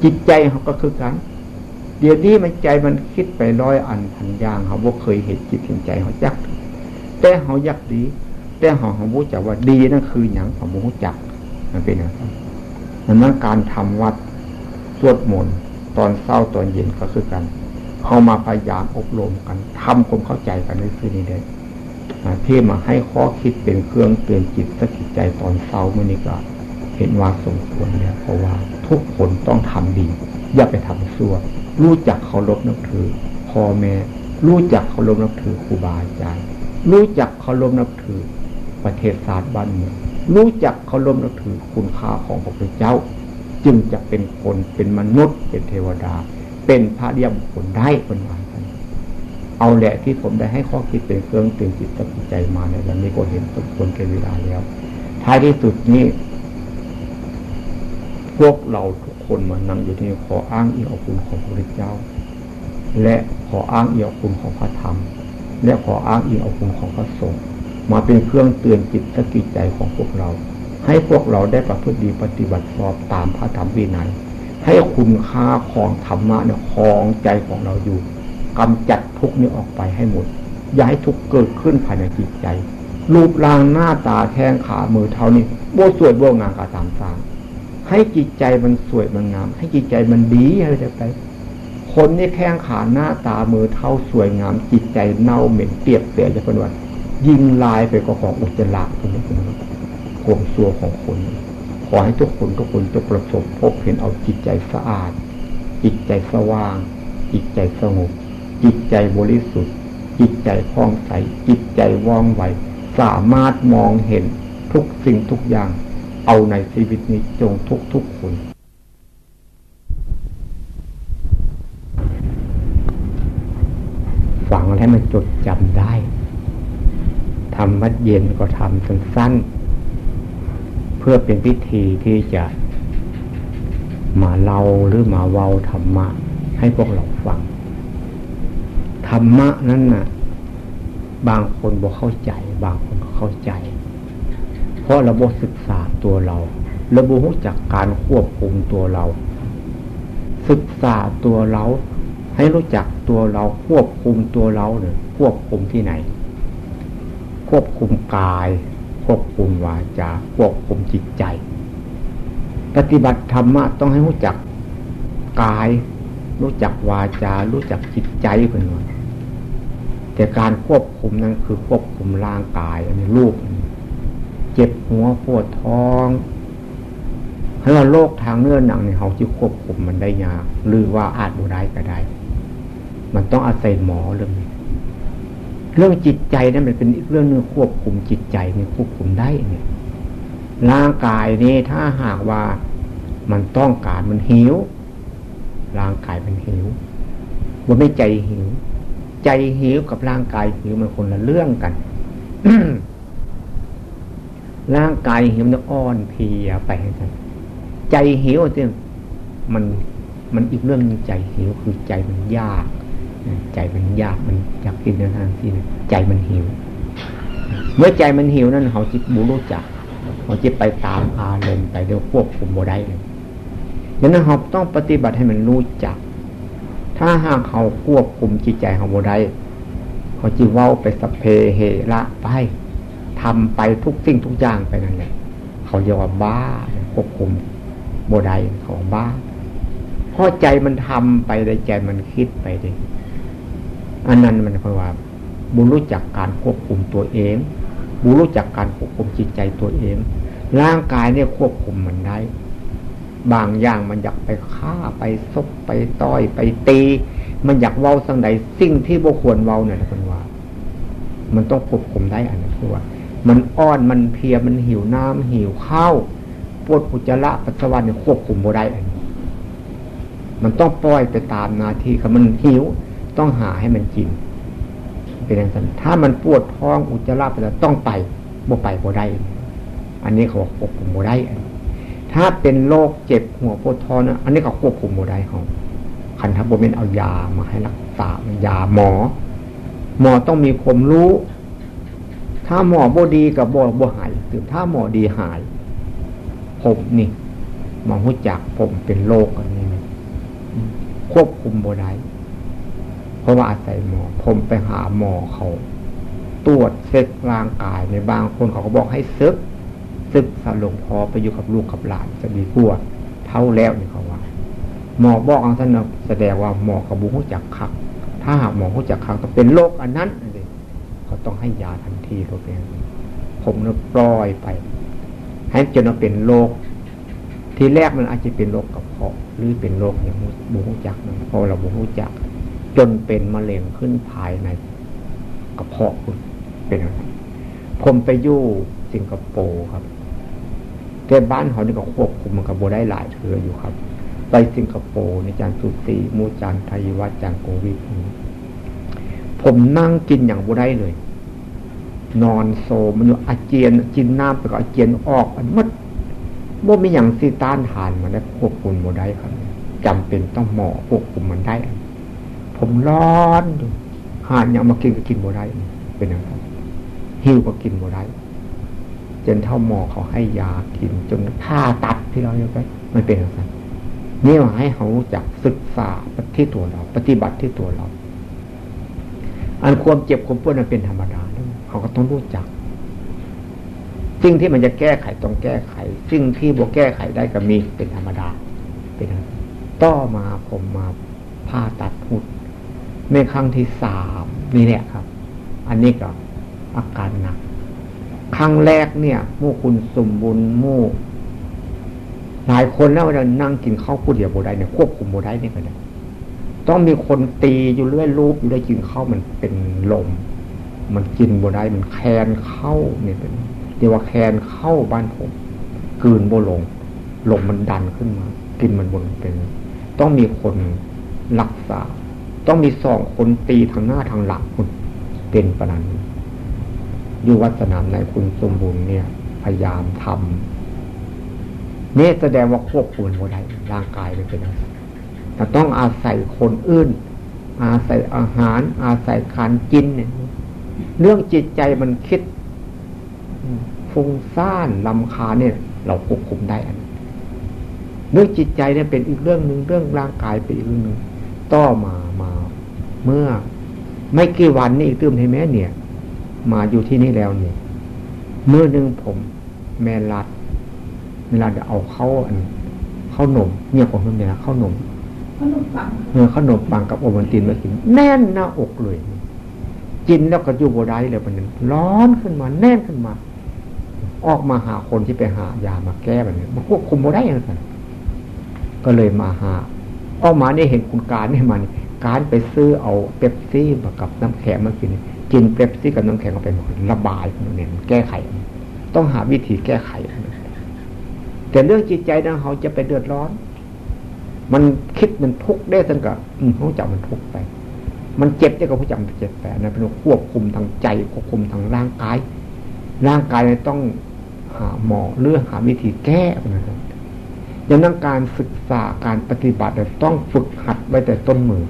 จิตใจเขาก็คือกันเดี๋ยวนี้มันใจมันคิดไปร้อยอันพันอย่างเขาบ่เคยเห็นจิตเห็นใจเขาจัก แต่เขาอยากดี แต่เขาเขาบูจักว่าดีนั่นคืออย่างเขาบูจัก มันเป็นอย่างนั้นดังนั้นการทำวัดสวดมนต์ตอนเศร้าตอนเย็นก็คือกัน เข้ามาพยายามอบรมกันทำความเข้าใจกันในคืนนี้ได้ที่มาให้ข้อคิดเป็นเครื่องเตือนจิตสกิจใจตอนเศร้าเมื่อนี้ก็เห็นว่าสมควรแล้วเพราะว่าทุกคนต้องทำดี อย่าไปทำชั่ว รู้จักเคารพนับถือพ่อแม่รู้จักเคารพนับถือครูบาอาจารย์รู้จักเคารพนับถือประเทศศาสตร์บ้านเมือง รู้จักเคารพนับถือคุณค่าของพระพุทธเจ้า จึงจะเป็นคนเป็นมนุษย์ เป็นเทวดา เป็นพระเดียมคนได้คนวานเอาแหละที่ผมได้ให้ข้อคิดเป็นเครื่องตื่นจิตตั้งใจมาในวันนี้ก็เห็นสมควรแก่เวลาแล้ว ท้ายที่สุดนี้ พวกเราทุกคนมานั่งอยู่ที่ขออ้างอิงเอาคุณของพระพุทธเจ้า และขออ้างอิงเอาคุณของพระธรรม และขออ้างอิงเอาคุณของพระสงฆ์ มาเป็นเครื่องเตือนจิตสกิจใจของพวกเรา ให้พวกเราได้ประพฤติดีปฏิบัติสอบตามพระธรรมวินัยให้คุณค่าของธรรมะเนี่ยคลองใจของเราอยู่กำจัดทุกนี้ออกไปให้หมด อย่าให้ทุกเกิดขึ้นภายในจิตใจ รูปร่างหน้าตาแข้งขามือเท้านี่โบสวยโบงามกาตามสางให้จิตใจมันสวยมันงาม ให้จิตใจมันดีอะไรจะไป คนนี่แข้งขาหน้าตามือเท้าสวยงาม จิตใจเน่าเหม็นเปียกเสียจะเป็นวัน ยิงลายไปก็ของอุจจาระตรงนี้เป็นความซัวของคน ขอให้ทุกคนทุกคนจะประสบพบเห็นเอาจิตใจสะอาด จิตใจสว่าง จิตใจสงบ จิตใจบริสุทธิ์ จิตใจคล่องใส จิตใจว่องไว สามารถมองเห็นทุกสิ่งทุกอย่าง เอาในชีวิตนี้จงทุกทุกคนฝังให้มันจดจำได้ ทำวัดเย็นก็ทำสั้นๆ เพื่อเป็นพิธีที่จะมาเล่าหรือมาเว้าธรรมะ ให้พวกเราฟัง ธรรมะนั้นน่ะ บางคนบอกเข้าใจ บางคนเข้าใจ เพราะระบบศึกษาตัวเราระบบรู้จักการควบคุมตัวเรา ศึกษาตัวเรา ให้รู้จักตัวเราควบคุมตัวเราเนี่ยควบคุมที่ไหน ควบคุมกาย ควบคุมวาจา ควบคุมจิตใจ ปฏิบัติธรรมะต้องให้รู้จักกาย รู้จักวาจา รู้จักจิตใจเพื่อนแต่การควบคุมนั้นคือควบคุมร่างกายอันนี้รูปเจ็บหัวปวดท้องถ้าเราโรคทางเนื้อหนังเนี่ยเขาจะควบคุมมันได้ยากหรือว่าอาจบุได้ก็ได้ มันต้องอาศัยหมอเรื่องนี้ เรื่องจิตใจนั้นมันเป็นอีกเรื่องนึงควบคุมจิตใจนี่ควบคุมได้เนี่ยร่างกายนี่ถ้าหากว่ามันต้องการมันหิว ร่างกายมันหิวว่าไม่ใจหิว ใจหิวกับร่างกายหิวมันคนละเรื่องกันร่างกายหิวมันอ่อนเพลียไปกันใจหิวจริงมันมันอีกเรื่องนึงใจหิวคือใจมันยาก ใจมันยากมันอยากกินในทางที่ใจมันหิว เมื่อใจมันหิวนั่นเขาจิตบูรู้จักเขาจิตไปตามอารมณ์ไปเดี๋ยวควบคุมโบได้เลยดังนั้นเราต้องปฏิบัติให้มันรู้จัก ถ้าหากเขาควบคุมจิตใจของโบได้เขาจีว่าไปสเพเหระไปทำไปทุกสิ่งทุกอย่างไปนั่นแหละเขาเรียกว่าบ้าควบคุมโบได้เขาบ้าเพราะใจมันทำไปเลยใจมันคิดไปเลย อันนั้นมันเพราะว่า บุรู้จักการควบคุมตัวเอง บุรู้จักการควบคุมจิตใจตัวเอง ร่างกายเนี่ยควบคุมมันได้ บางอย่างมันอยากไปฆ่าไปซบไปต้อยไปตี มันอยากเว้าสังใดสิ่งที่บุควรเว้าเนี่ยคนว่า มันต้องควบคุมได้อันนั้นคือว่า มันอ้อนมันเพียมันหิวน้ำหิวข้าวปวดอุจจาระปัสสาวะเนี่ยควบคุมบ่ได้อันนี้มันต้องปล่อยไปตามนาทีครับมันหิว ต้องหาให้มันกิน เป็นอย่างนั้นถ้ามันปวดท้องอุจจาระไปแล้วต้องไปบ่ไปบ่ได้ อันนี้เขาควบคุมบ่ได้ ถ้าเป็นโรคเจ็บหัวปวดท้องนะอันนี้เขาควบคุมบ่ได้เขาคันทับโบเมนเอายามาให้รักษายาหมอ หมอต้องมีความรู้ ถ้าหมอบ่ดีกับบ่บ่หายหรือถ้าหมอดีหาย ผมนี่มองหูจักผมเป็นโรคอันนี้ ควบคุมบ่ได้ ราะว่าอาศัยหมอ ผมไปหาหมอเขา ตรวจเช็คร่างกายในบางคนเขาก็บอกให้ซึกซึกสลงพอไปอยู่กับลูกกับหลานจะดีกว่าเท่าแล้วนี่เขาว่า หมอบอกอังท่านแสดงว่าหมอกระบุหูจักคัก ถ้าหากหมอหูจักคักต้องเป็นโรคอันนั้นเลยเขาต้องให้ยาทันทีโรคนี้ผมเนี่ยปล่อยไป ให้จนเป็นโรคทีแรกมันอาจจะเป็นโรคกระเพาะหรือเป็นโรคอย่างบุหูจักนะพอเราบุหูจัก จนเป็นมะเร็งขึ้นภายในกระเพาะคุณเป็นอะไรผมไปยู่สิงคโปร์ครับแต่บ้านเขานี่ก็ควบคุมมันกับโบได้หลายเทืออยู่ครับ ไปสิงคโปร์ในจานสุตีมูจานไทยวัดจานโกวิดผมนั่งกินอย่างโบได้เลย นอนโซมันอยู่อาเจียนกินน้ำไปก็อาเจียนออกมันมัดโบมีอย่างซีต้านทานมันได้ควบคุมโบได้ครับจำเป็นต้องหมอควบคุมมันได้ ผมร้อนอยู่หานยังมากินก็กินบ่ได้เป็นอย่างไรหิวก็กินบ่ได้จนเท่าหมอเขาให้ยากิน จนผ่าตัดที่เราอยู่ไปมันเป็นอย่างไรนี่ว่าให้เขาจักศึกษาที่ตัวเรา ปฏิบัติที่ตัวเรา อันความเจ็บความปวดนั้นเป็นธรรมดาเขาก็ต้องรู้จักสิ่งที่มันจะแก้ไขต้องแก้ไขสิ่งที่บวแก้ไขได้ก็มีเป็นธรรมดา เป็นต่อมาผมมาผ่าตัดหุด นครั้งที่สามนี่แหละครับ อันนี้ก็อาการหนัก ครั้งแรกเนี่ยมู่คุณสมบุญมู่หลายคนแล้วเรานั่งกินข้าวผู้เดียวโบได้เนี่ยควบคุมโบได้เนี่ยก็ได้ต้องมีคนตีอยู่เรื่อยรูปอยู่ได้กินข้าวมันเป็นลม มันกินโบได้มันแคนเข้าเนี่ยเป็นเรียกว่าแคนเข้าบ้านผมกืนโบลงลมมันดันขึ้นมา กินมันบนเป็น ต้องมีคนรักษา ต้องมีสองคนตีทางหน้าทางหลังคุณเป็นประนันอยู่วัดสนามในคุณสมบูรณ์เนี่ย พยายามทำเนี่ยแสดงว่าควบคุมหัวใจร่างกายเลยเป็นอะไรแต่ต้องอาศัยคนอื่น อาศัยอาหาร อาศัยการกินเนี่ยเรื่องจิตใจมันคิดฟุ้งซ่านลำคาเนี่ย เราควบคุมได้อันเรื่องจิตใจเนี่ยเป็นอีกเรื่องหนึ่งเรื่องร่างกายเป็นอีกเรื่องหนึ่งต่อมามา เมื่อไม่กี่วันนี่ตื้มให้แม่เนี่ย มาอยู่ที่นี่แล้วเนี่ยเมื่อนึงผม แม่รัดเวลาจะเอาเข้าอันเข้าหนมเนี่ยของคุณเนี่ยเข้าหนมขนมปังเนื้อขนมปังกับโอวันตินมากินแน่นหน้าอกเลยกินแล้วก็อยู่บได้เลยมันร้อนขึ้นมา แน่นขึ้นมา ออกมาหาคนที่ไปหายามาแก้แบบนี้มาควบคุมบได้ยังไงก็เลยมาหาออกมาเนี่ยเห็นคุณการเนี่ยมัน การไปซื้อเอาเป๊ปซี่มากับน้ำแข็งมากิน กินเป๊ปซี่กับน้ำแข็งเอาไปหมดระบายเนี่ยแก้ไข ต้องหาวิธีแก้ไข แต่เรื่องจิตใจนะเขาจะไปเดือดร้อน มันคิดมันทุกข์ได้ตั้งกับเขาจับมันทุกข์ไป มันเจ็บได้กับผู้จับมันเจ็บแต่นะเป็นควบคุมทางใจควบคุมทางร่างกาย ร่างกายต้องหาหมอเรื่องหาวิธีแก้นะครับดังนั้นการศึกษาการปฏิบัติต้องฝึกหัดไว้แต่ต้นมือ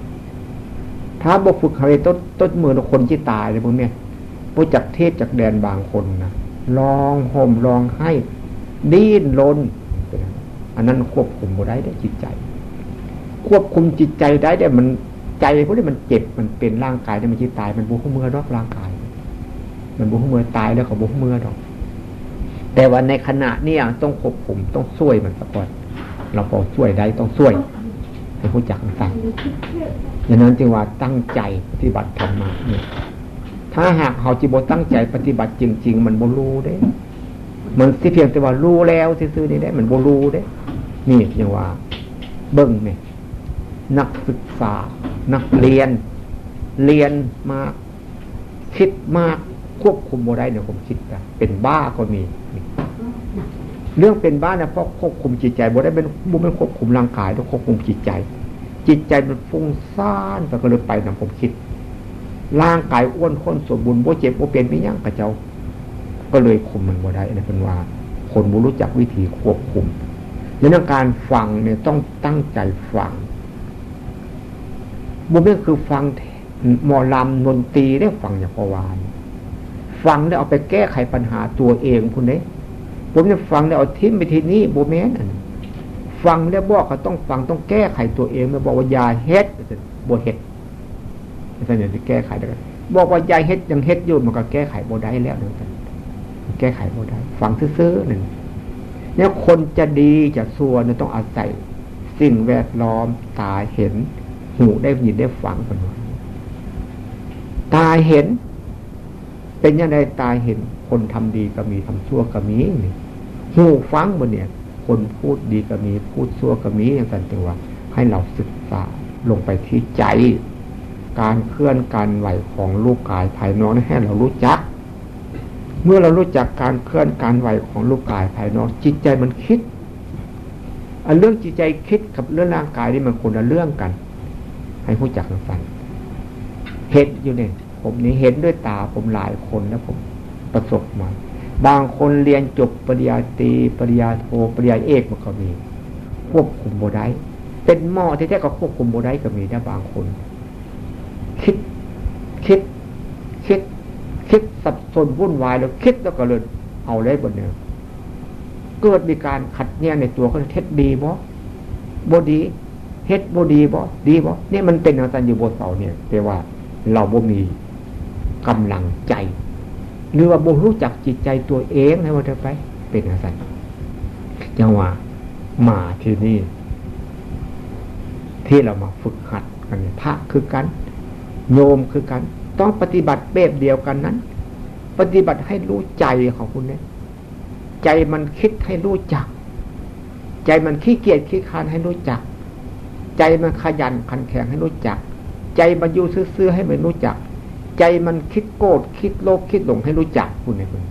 ถ้าบกฝึกหัดต้นต้นมือคนที่ตายเลยพวกเนี้ยพวกจากเทศจากแดนบางคนนะลองห่มลองให้ดิ้นรนอันนั้นควบคุมบ่ได้ได้จิตใจ ควบคุมจิตใจได้แต่มันใจพวกนี้มันเจ็บมันเป็นร่างกายได้มันจิตตายมันบุกเมือรอบร่างกาย มันบุกเมือตายแล้วก็บุกเมือดอก แต่ว่าในขณะนี้ต้องควบคุมต้องช่วยมันสักก่อนเราพอช่วยได้ต้องช่วยให้ผู้จักสั่ง ดังนั้นจึงว่าตั้งใจปฏิบัติธรรมะเนี่ยถ้าหากเขาจิบตั้งใจปฏิบัติจริง ๆ มันบรู้ได้ มันสิเพียงแต่ว่ารู้แล้วซื่อๆนี่ได้มันบรู้ได้ นี่อย่างว่า เบิ้งเนี่ยนักศึกษา นักเรียน เรียนมาก คิดมากควบคุมโมได้เนี่ยผมคิดอะเป็นบ้าก็มี เรื่องเป็นบ้านะเพราะควบคุมจิตใจบ่ได้เป็นบุเป็นควบคุมร่างกายต้องควบคุมจิตใจ จิตใจมันฟุ้งซ่านไปก็เลยไปนะผมคิด ร่างกายอ้วนข้นสมบูรณ์บ่เจ็บโบเป็นไม่ยั่งกระเจ้า ก็เลยคุมมันบ่ได้นะเป็นว่า คนบ่รู้จักวิธีควบคุมในเรื่องการฟังเนี่ยต้องตั้งใจฟังบุเป็นคือฟังหมอลำนนตรีได้ฟังอย่างพอวานฟังแล้เอาไปแก้ไขปัญหาตัวเองคุณเนี่ยผมจะฟังแล้เอาทิ้งไปทีนี้โบแมนอัน ฟังแล้วบอกเขาต้องฟังต้องแก้ไขตัวเองไม่บอกว่ายาเฮ็ดโบเฮ็ดไม่ใช่จะแก้ไขได้บอกว่ายาเฮ็ดยังเฮ็ดอยู่มันก็แก้ไขโบได้แล้วนั่นแก้ไขโบได้ ฟังซื่อๆหนึ่งเนี่ยคนจะดีจะซัวเนี่ยต้องอาศัยสิ่งแวดล้อมตาเห็น หูได้ยินได้ฟังกันตาเห็น เป็นยังไงตาเห็น คนทำดีก็มีทำชั่วก็มีหูฟังบนเนี่ย คนพูดดีก็มีพูดชั่วก็มีอย่างนั้นตัวให้เราศึกษาลงไปที่ใจ การเคลื่อนการไหวของลูกกายภายนอกให้เรารู้จัก เมื่อเรารู้จักการเคลื่อนการไหวของลูกกายภายนอก จิตใจมันคิดอันเรื่องจิตใจคิดกับเรื่องร่างกายนี่มันคนละเรื่องกัน ให้ผู้จักสันเห็นอยู่เนี่ยผมนี่เห็นด้วยตาผมหลายคนนะผมประสบมา บางคนเรียนจบปริญญาตรีปริญญาโทปริญญาเอกมันก็มี ควบคุมโมได้เป็นหม้อที่แท้ก็ควบคุมโมได้ก็มีนะบางคน คิดคิดคิดคิดสับสนวุ่นวายแล้วคิดแล้วก็เลยเอาเลยบนเนี่ยเกิดมีการขัดแย้งในตัวเขาเท็ดดีบ่บดีเฮ็ดบดีบ่ดีบ่เนี่ยมันเป็นอาจารย์อยู่บนเสาเนี่ยแต่ว่าเราบ่มีกำลังใจ หรือว่าบ่รู้จักจิตใจตัวเองให้มันเถอะไป เป็นอะไรจังหวะมาที่นี่ ที่เรามาฝึกหัดกันพระคือกัน โยมคือกัน ต้องปฏิบัติแบบเดียวกันนั้น ปฏิบัติให้รู้ใจของคุณเนี่ยใจมันคิดให้รู้จัก ใจมันขี้เกียจขี้คานให้รู้จัก ใจมันขยันขันแข็งให้รู้จัก ใจมันอยู่ซื่อๆให้มันรู้จัก ใจมันคิดโกรธคิดโลภคิดหลงให้รู้จักคุณในคุณ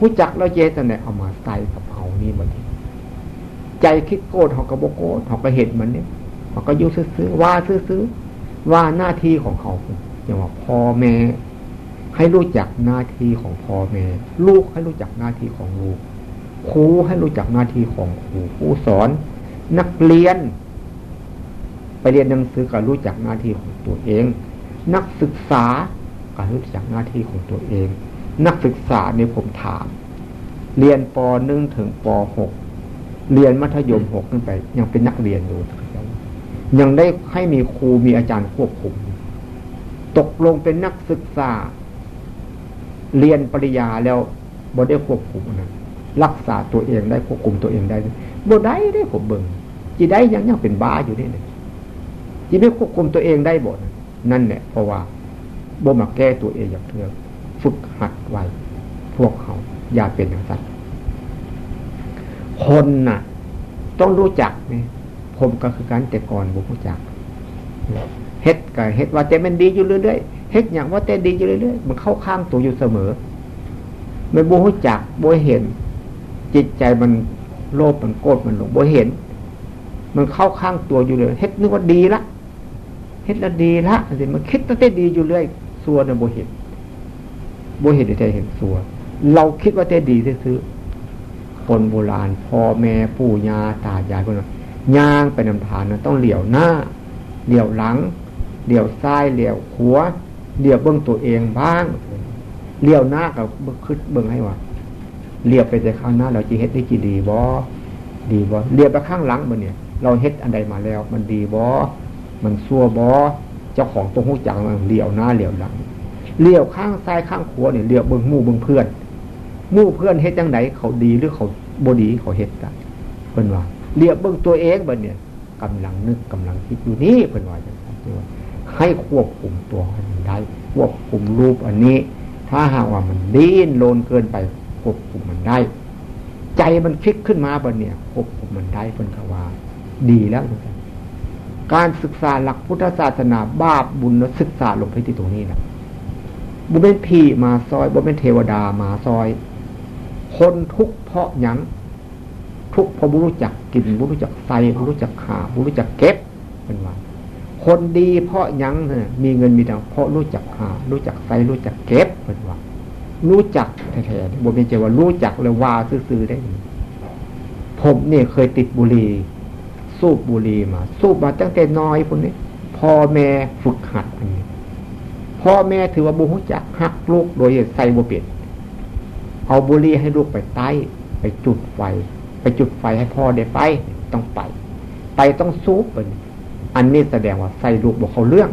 รู้จักแล้วเจตเนี่ยเอามาใส่กับเขานี่มันใจคิดโกรธเขาก็บโกรธเขาก็เห็นมันเนี่ยเขาก็ยุ่ซื้อว่าซื้อว่าหน้าที่ของเขาอย่างว่าพ่อแม่ให้รู้จักหน้าที่ของพ่อแม่ลูกให้รู้จักหน้าที่ของลูกครูให้รู้จักหน้าที่ของครูผู้สอน นักเรียน ไปเรียนหนังสือก็รู้จักหน้าที่ของตัวเอง นักศึกษา การรู้จักหน้าที่ของตัวเอง นักศึกษาเนี่ยผมถาม เรียนปหนึ่งถึงปหกเรียนมัธยมหกขึ้นไป ยังเป็นนักเรียนอยู่ยังได้ให้มีครูมีอาจารย์ควบคุม ตกลงเป็นนักศึกษา เรียนปริญญาแล้วบ่ได้ควบคุมนะรักษาตัวเองได้ควบคุมตัวเองได้บ่ได้ได้ผมเบิ่งจีได้ยังยังเป็นบ้าอยู่นี่เลยจีไม่ควบคุมตัวเองได้บ่นั่นแหละเพราะว่า บ่มาแก้ตัวเองอย่างเดียวฝึกหัดไว้ พวกเขา อย่าเป็นอย่างนั้นคนน่ะ ต้องรู้จักนี่ผมก็คือการแต่ก่อนบุรู้จักเฮ็ดกับเฮ็ดว่าแต่มันดีอยู่เรื่อยๆเฮ็ดอย่างว่าแต่ดีอยู่เรื่อยๆมันเข้าข้างตัวอยู่เสมอไม่บูรู้จักบูเห็น จิตใจมันโลภมันโกรธมันหลงบ่เห็น มันเข้าข้างตัวอยู่เลยเฮ็ดนึกว่าดีละเฮ็ดแล้วดีละสิมันคิดตั้งแต่ดีอยู่เรื่อย ส่วนบ่เห็นบ่เห็นแต่เห็นส่วนเราคิดว่าแต่ดีซื้อคนโบราณพ่อแม่ปู่ย่าตายายคนนั้นย่างไปนำทานนะต้องเหลี่ยวหน้าเหลี่ยวหลังเหลี่ยวซ้ายเหลี่ยวขวาเหลี่ยวเบื้องตัวเองบ้างเหลี่ยวหน้ากับคึดเบื้องให้ว่าเหลี่ยวไปแต่ข้างหน้า เราจะเฮ็ดได้กี่ดีบ่ดีบ่เหลี่ยวไปข้างหลังมันเนี่ย เราเฮ็ดอันใดมาแล้ว มันดีบ่มันซัวบ่ เจ้าของตรงหูจักเหลียวหน้าเหลียวหลังเหลียวข้างซ้ายข้างขวาเนี่ยเหลียวเบื้องมู่เบื้องเพื่อนมู่เพื่อนเฮ็ดจังไหนเขาดีหรือเขาบดีเขาเฮ็ดกันเพิ่นว่าเรียบเบื้องตัวเองบัดเนี่ยกำลังนึกกำลังคิดอยู่นี่เพิ่นว่าจังซั่นว่าให้ควบคุมตัวมันได้ ควบคุมรูปอันนี้ ถ้าหากว่ามันดิ้นโลนเกินไปควบคุมมันได้ ใจมันคิดขึ้นมาบัดเนี่ยควบคุมมันได้เพิ่นก็ว่า ดีแล้ว การศึกษาหลักพุทธศาสนาบาปบุญศึกษาลงไปที่ตรงนี้นะบุเป็นผีมาซอยบุเป็นเทวดามาซอย คนทุกเพราะยังทุกเพราะบุรู้จักกินบุรู้จักใส่บุรู้จักขาบุรู้จักเก็บเป็นว่าคนดีเพราะยังเนี่ยมีเงินมีทองเพราะรู้จักหา รู้จักใส่รู้จักเก็บเป็นว่ารู้จักแท้ๆบนเป็นใจว่ารู้จักเลยว่าซื้อๆได้ ผมเนี่ยเคยติดบุหรี่ สูบบุหรี่มา สูบมาตั้งแต่น้อยคนนี้พ่อแม่ฝึกหัดอันนี้พ่อแม่ถือว่าบุหุจักหักลูกโดยใส่บุเปลี่ยนเอาบุหรี่ให้ลูกไปใต้ไปจุดไฟ ไปจุดไฟให้พ่อได้ไป ต้องไป ไปต้องซูบเป็นอันนี้แสดงว่าใส่ลูกบอกเขาเรื่อง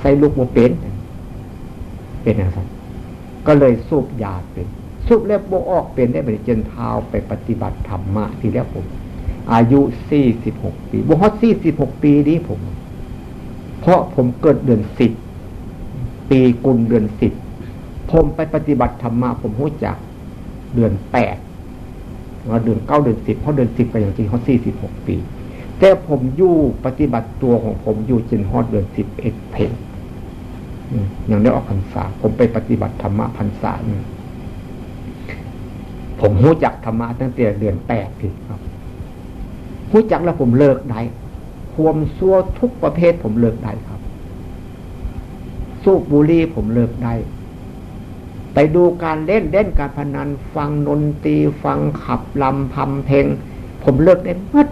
ใส่ลูกบอเป็น เป็นอะไรก็เลยสูบยาเป็นสูบแล้วโบออกเป็นได้ไปเจนเท้าไปปฏิบัติธรรมะทีแล้วผม อายุสี่สิบหกปีบุฮอดสี่สิบหกปีนี้ผม เพราะผมเกิดเดือนสิบปีกุลเดือนสิบผมไปปฏิบัติธรรมะผมหู้จักเดือนแปดว่าเดือนเก้าเดือนสิบเพราะเดือนสิบไปอย่างจริงเขาสี่สิบหกปี แต่ผมอยู่ปฏิบัติตัวของผมอยู่จนฮอดเดือนสิบเอ็ดเพลอย่างได้ออกพรรษา ผมไปปฏิบัติธรรมะพรรษาเนี่ยผมรู้จักธรรมะตั้งแต่เดือนแปดปีครับ รู้จักแล้วผมเลิกได้ความซัวทุกประเภทผมเลิกได้ครับ สูบบุหรี่ผมเลิกได้ไปดูการเล่นเล่นการพนัน ฟังดนตรีฟังขับลำพำเพลง ผมเลิกได้หมด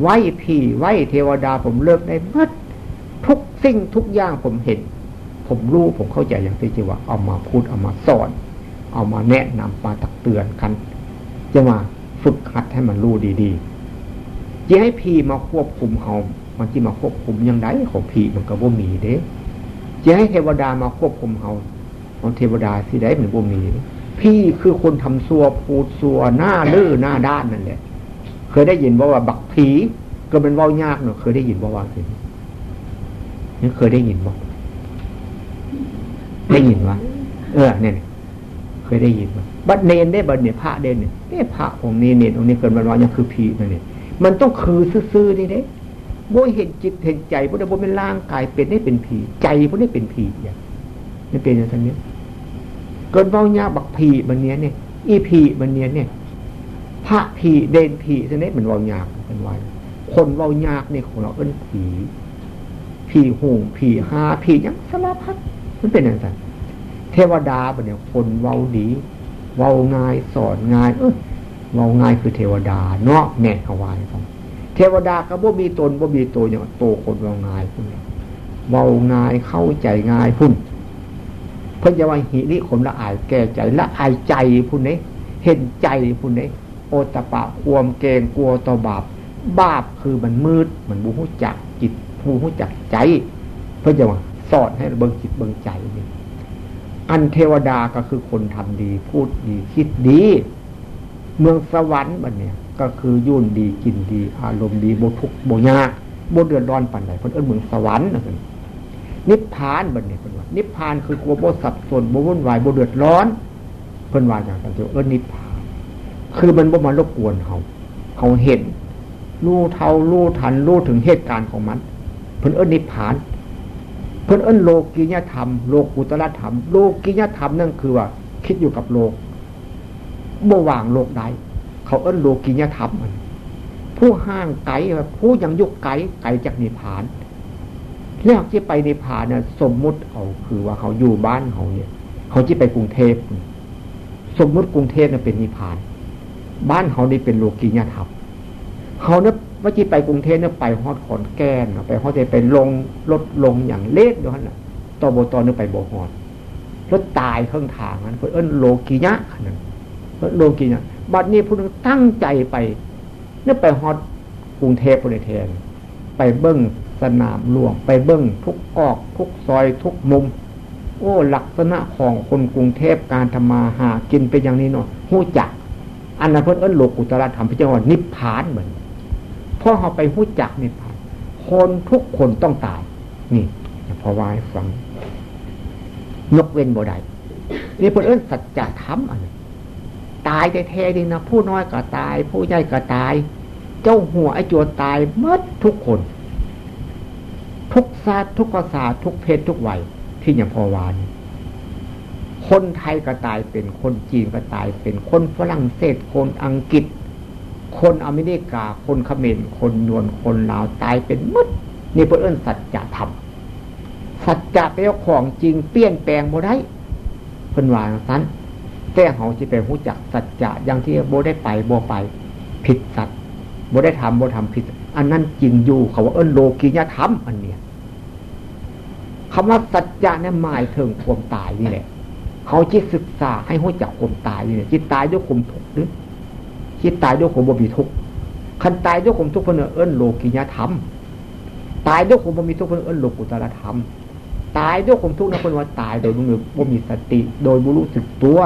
ไหวผีไหวเทวดา ผมเลิกได้หมดทุกสิ่งทุกอย่างผมเห็น ผมรู้ผมเข้าใจอย่างที่จีว่าเอามาพูดเอามาสอน เอามาแนะนำมาตักเตือนกันจะมาฝึกหัดให้มันรู้ดีๆ จะให้ผีมาควบคุมเขามันที่มาควบคุมยังไงของผีมันก็บ่มีเด้จะให้เทวดามาควบคุมเขาของเทวดาที่ได้เป็นบ่มี พี่คือคนทำซัวพูดซัวหน้าลื้อหน้าด้านนั่นแหละ เคยได้ยินว่าว่าบักผีก็เป็นว่ายากเนาะเคยได้ยินว่าว่าสินี่เคยได้ยินบ่ได้ยินว่าเออเนี่ยเคยได้ยินว่บัดเนนได้บัดเนี่ยพระเดนเนี่ยเอ๊ะพระองค์นี้เนนองค์นี้เกิดมาว่ายังคือผีนั่นเนี่ย มันต้องคือซื่อๆนี่เด้บ่เห็นจิตเห็นใจพวกนี้บ่เป็นร่างกายเป็นได้เป็นผี ใจพวกนี้เป็นผีอย่างนี่เป็นอย่างนี้เกินเว้ายาบักผีบันเนี้ยเนี่ยอีผีบันเนี้ยเนี่ยพระผีเดนผีเสน่ห์มันเว้ายากเป็นไว้คนเว้ายากเนี่ยของเราเอิ้นผีผีหูผีหาผียังสารพัดมันเป็นอย่างไรเทวดาบันเนี่ยคนเว้าดี เว้าง่ายสอนง่าย เออ เว้าง่ายคือเทวดาเนาะแน่เขาวายครับเทวดาก็บ่มีตนบ่มีตัวอย่างโตคนเว้าง่ายพุ่นเว้าง่ายเข้าใจง่ายพุ่นเพื่อจะว่าหิริขมละอายแก่ใจละอายใจผู้นี้เห็นใจผู้นี้โอตปะความเกงกลัวต่อบาป บาปคือมันมืดมันบูหูจักจิตบูหูจักใจ เพื่อจะว่าสอนให้เบิ่งจิตเบิ่งใจนี่อันเทวดาก็คือคนทำดี พูดดีคิดดี เมืองสวรรค์บันเนี่ยก็คือยุ่นดีกินดี อารมณ์ดีโบทุกโบยากโบเดือดร้อนปันไหนเพื่นเอิ้นเมืองสวรรค์นะนิพพานบันเนี่ยเป็นว่านิพพานคือกลัวโบสับสนโบวุ่นวายโบเดือดร้อนเพิ่นว่าอย่างนั้นเดียวเออนิพพาน คือมันบ่มารบกวนเขาเขาเห็นรู้เท่ารู้ทันรู้ถึงเหตุการณ์ของมัน เพิ่นเอิ้นนิพพาน เพิ่นเอิ้นโลกิยธรรม โลกุตละธรรม โลกิยธรรมนั่นคือว่า คิดอยู่กับโลก บ่วางโลกใดเขาเอิ้นโลกิยธรรมมันผู้ห่างไกลผู้ยังยุกไกลไกลจากนิพพานแล้วที่ไปนิพพานเนี่ยสมมุติเอาคือว่าเขาอยู่บ้านเขาเนี่ย เขาที่ไปกรุงเทพสมมุติกรุงเทพเนี่ยเป็นนิพพาน บ้านเขานี่เป็นโลกียธรรมเขาเนี่ยว่าที่ไปกรุงเทพเนี่ยไปฮอดขอนแก่นไปฮอดไปลงรถลงอย่างเล็กด้วยนะต่อโบตอนนี่ไปโบฮอดรถตายเครื่องทางนั้นเพื่อเอิ้นโลกียะนั่นเพื่อ โลกีเนี่ยบัดนี้ผู้นึงตั้งใจไปเนี่ยไปฮอดกรุงเทพประเทศไปเบิ้งสนามหลวง ไปเบิ้งทุกออกทุกซอยทุกมุม โอ้ลักษณะของคนกรุงเทพการทำมาหากินเป็นอย่างนี้เนาะหู้จักอันนั้นเพิ่นเอิ้นโลกุตระธรรมพิจารณานิพพานเหมือนพอเขาไปหู้จักนิพพาน คนทุกคนต้องตาย นี่พอวายฟังยกเว้นบ่ได้นี่เพิ่นเอิ้นสัจธรรมอันนี้ ตายแท้ๆดีนะผู้น้อยก็ตาย ผู้ใหญ่ก็ตาย เจ้าหัวไอ้จวตายเมื่อทุกคน ทุกศาสตร์ทุกภาษาทุกเพศทุกวัยที่อย่างพอวานคนไทยก็ตายเป็นคนจีนก็ตายเป็นคนฝรั่งเศสคนอังกฤษ คนอเมริกา คนเขมรคนยวนคนลาวตายเป็นมดนี่เพื่อเอิ้นสัจธรรมสัจจะเป็นของจริงเปลี่ยนแปลงบ่ได้เพิ่นว่าสั้น แต่เขาจะไปหู้จักสัจจะอย่างที่โบได้ไปโบไป ผิดสัจโบได้ทำโบทำผิด อันนั้นจริงอยู่เขาว่าเอิ้นโลกียธรรมอันเนี้ยคำว่าสัจจะเนี่ยหมายถึงความตายนี่แหละ เขาจิตศึกษาให้หู้จักความตายนี่แหละจิตตายด้วยความทุกข์หรือจิตตายด้วยความบ่มีทุกข์คันตายด้วยความทุกข์เพราะเอิ้นโลกียธรรมตายด้วยความบ่มีทุกข์เพราะเอิ้นโลกุตรธรรมตายด้วยความทุกข์นะคนว่าตายโดยบุญบ่มีสติ โดยบุรู้สึกตัว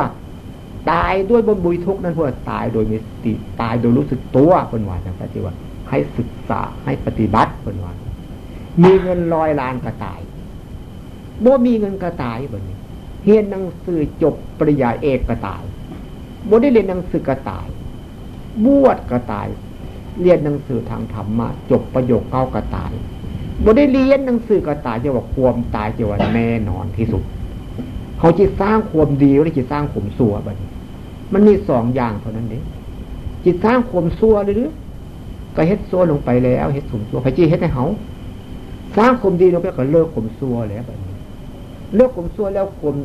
ตายด้วยบนบุญทุกข์นั้นเพราะตายโดยมีสติตายโดยรู้สึกตัวคนว่าอย่างปฏิวัติให้ศึกษาให้ปฏิบัติคนว่ามีเงินลอยล้านก็ตายบ่มีเงินก็ตายแบบนี้เรียนหนังสือจบปริญญาเอกก็ตายบ่ได้เรียนหนังสือก็ตาย บวชก็ตาย เรียนหนังสือทางธรรมะจบประโยคเก้าก็ตายบ่ได้เรียนหนังสือก็ตายจะว่าความตายจะว่าแน่นอนที่สุด เขาจิตสร้างความดีหรือจิตสร้างข่มซัวบัดนี้ มันมีสองอย่างเท่านั้นเองจิตสร้างข่มซัวหรือก็เฮ็ดซัวลงไปแล้วเฮ็ดข่มซัวพระจีเฮ็ดให้เขาสร้างข่มดีลงไปก็เลิกข่มซัวแล้วแบบนี้เลิกข่มซัวแล้วข่ม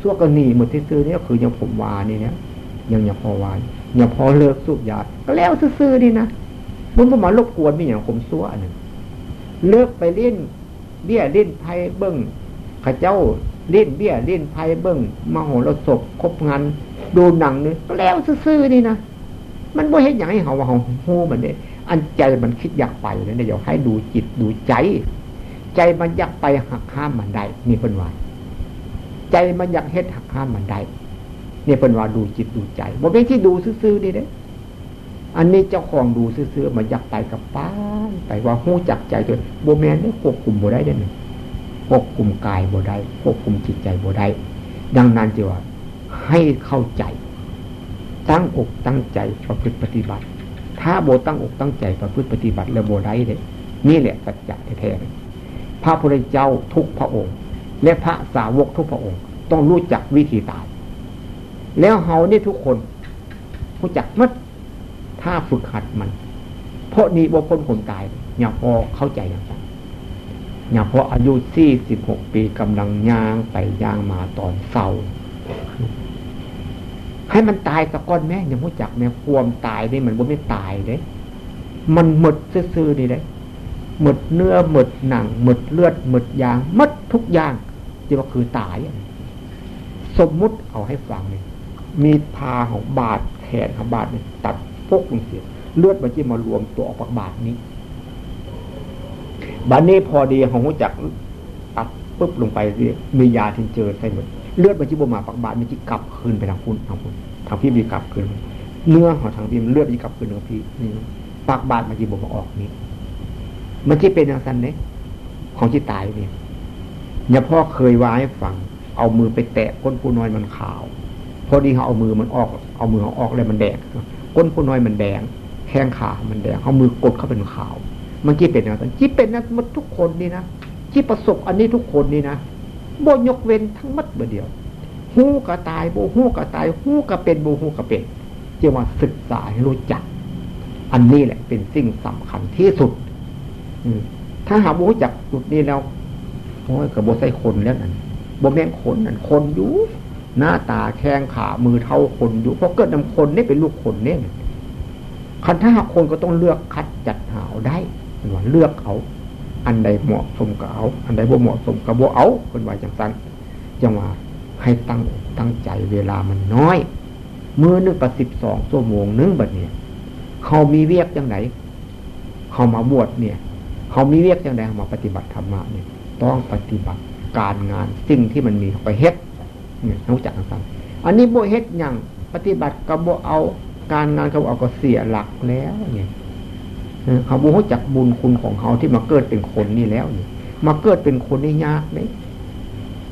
ซัวก็หนีหมดที่ซื้อนี่ก็คือยังผมวานี่เนี่ยยังยังพอวานยังพอเลิกสูบยาก็แล้วซื้อนี่นะมันก็มารบกวนมีอย่างข่มซัวอันหนึ่งเลิกไปเล่นเบี้ยเล่นไพ่เบิ้งข้าเจ้าเล่นเบี้ยเล่นไพ่เบิ้งมาโหรศพคบงาน ดูหนังเนี่ก็แล้วซื่อๆนี่นะมันบ่เห็นอย่างให้เขาว่าเขาโหมันเนี่ยอันใจมันคิดอยากไปเลยเนี่ยอยากให้ดูจิตดูใจ ใจมันอยากไปหักห้ามมันได้นี่เป็นว่าใจมันอยากเฮ็ดหักห้ามมันได้นี่เป็นว่าดูจิตดูใจบ่เป็นที่ดูซื่อๆนี่เด้อันนี้เจ้าของดูซื่อๆมาอยากไปกับป้านไปว่าหู้จักใจตัวโบแมนนี่ควบคุมโบได้ได้หนึ่งควบคุมกายโบได้ควบคุมจิตใจโบได้ดังนั้นจีว่า ให้เข้าใจ ตั้งอกตั้งใจประพฤติปฏิบัติ ถ้าโบตั้งอกตั้งใจประพฤติปฏิบัติ แล้วโบได้เลยนี่แหละสัจจะแท้ๆพระพุทธเจ้าทุกพระองค์ และพระสาวกทุกพระองค์ ต้องรู้จักวิธีตาย แล้วเฮาเนี่ทุกคนรู้จักมัดถ้าฝึกหัดมัน เพราะนี้บ่พ้นคนตายอย่าพอเข้าใจอย่างนั้นอย่าพออายุสี่สิบหกปีกำลังย่างไปย่างมาตอนเศร้า ให้มันตายสะก้อนแม่ยังรู้จักแม่ความตายนี่มันบ่ไม่ตายเด้ มันหมดซื่อๆนี่เด้หมดเนื้อหมดหนังหมดเลือดหมดยางมดทุกอย่างที่ว่าคือตาย สมมุติเอาให้ฟังนี่มีพาของบาดแขนของบาดเนี่ยตัดพกลงเสียเลือดมันจะมารวมตัวออกจากบาดนี้บาดนี้พอดีของหัวจักตัดปุ๊บลงไปมียาที่เจอใส่หมด เลือดมันจะบมาปักบาดมันจะกลับคืนไปทางคุณทางคุณทางพี่มีกลับคืนเนื้อของทางพี่มันเลือดมันกลับคืนทางพี่นี่ปักบาดมันจะบมาออกนี้มันจะเป็นอย่างนั้นเนี่ยของที่ตายเนี่ยเนี่ยพ่อเคยว่าให้ฟังเอามือไปแตะก้นผู้น้อยมันขาว พอดีเขาเอามือมันออก เอามือเขาออกเลยมันแดงก้นผู้น้อยมันแดงแข้งขา มันแดงเขามือกดเขาเป็นขาว มันจีเป็นอะไรจีเป็นนะมันทุกคนนี่นะจีประสบอันนี้ทุกคนนี่นะ บยกเว้นทั้งมัดเบอเดียวหูกระตายโบหูกระตายหูกระเป็นโบหูกระเป็นจะมาศึกษาให้รู้จัก อันนี้แหละเป็นสิ่งสำคัญที่สุดถ้าหารู้จักจุดนี้แล้วโอ้ยกับโบใส่คนแล้วนั่นโบแม่งคนนั่นคนอยู่หน้าตาแข้งขามือเท่าคนอยู่เพราะเกิดนำคนนี่เป็นลูกคนเนี่ยคันถ้าหากคนก็ต้องเลือกคัดจัดหาได้ว่าเลือกเอา อันใดเหมาะสมกับเอา อันใดบ่เหมาะสมกับบ่เอาคนว่าจังสันจังว่าให้ตั้งตั้งใจเวลามันน้อย มือนึงประสิบสองชั่วโมงนึงแบบนี้เขามีเวียกยังไงเขามาบวชเนี่ย เขามีเวียกยังไงมาปฏิบัติธรรมะเนี่ย ต้องปฏิบัติการงานสิ่งที่มันมีไปเฮ็ดเนี่ยรู้จักกันอันนี้โบเฮ็ดอย่างปฏิบัติกับโบเอาการงานเขาเอาก็เสียหลักแล้วเนี่ย เขาบูรู้จักบุญคุณของเขาที่มาเกิดเป็นคนนี่แล้วเนี่ยมาเกิดเป็นคนนี่ยากไหม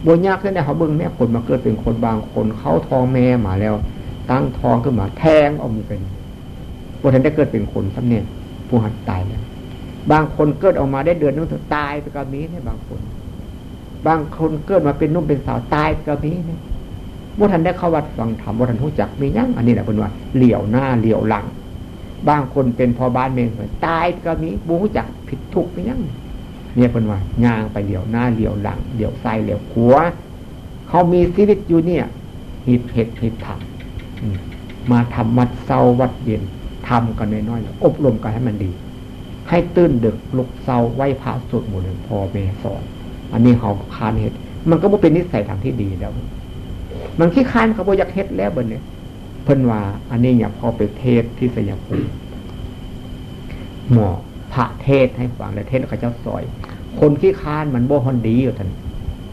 บนยากแค่ไหนเขาเบิ่งแม่คนมาเกิดเป็นคนบางคนเขาทองแม่มาแล้ว ตั้งทองขึ้นมาแทงเอามือเป็นบนทันได้เกิดเป็นคนสำเนียผู้หันตายแล้วบางคนเกิดออกมาได้เดือนนึงตายไปกับมีเนี่ยบางคน บางคนเกิดมาเป็นนุ่มเป็นสาวตายไปกับมีเนี่ยบ่ทันได้เข้าวัดฟังธรรมบ่ทันรู้จักมียั่งอันนี้แหละเป็นว่าเหลี่ยวหน้าเหลี่ยวหลัง บางคนเป็นพอบ้านเมืองตายก็มีบูจักผิดทุกมียั่งเนี่ยเป็นว่าย่างไปเหลี่ยวหน้าเหลี่ยวหลังเหลี่ยวซ้ายเหลี่ยวขวาเขามีชีวิตอยู่เนี่ยหิดเห็ดหิดทำมาทำวัดเศร้าวัดเย็นทำกันน้อยๆอบรมกันให้มันดี ให้ตื้นดึกลุกเศร้าไหวพระสวดมนต์พอเมสอนอันนี้เขาคานเหตุมันก็บ่เป็นนิสัยทางที่ดีแล้ว มันขี้คานเขาบอยากเฮ็ดแล้วบนเนี่ย เพิ่นว่า อันนี้อย่าพอไปเทศที่สยามภูมิหมอพระเทศให้ฟังและเทศเขาเจ้าซอย คนขี้ค้านมันโบฮอนดีอยู่ท่าน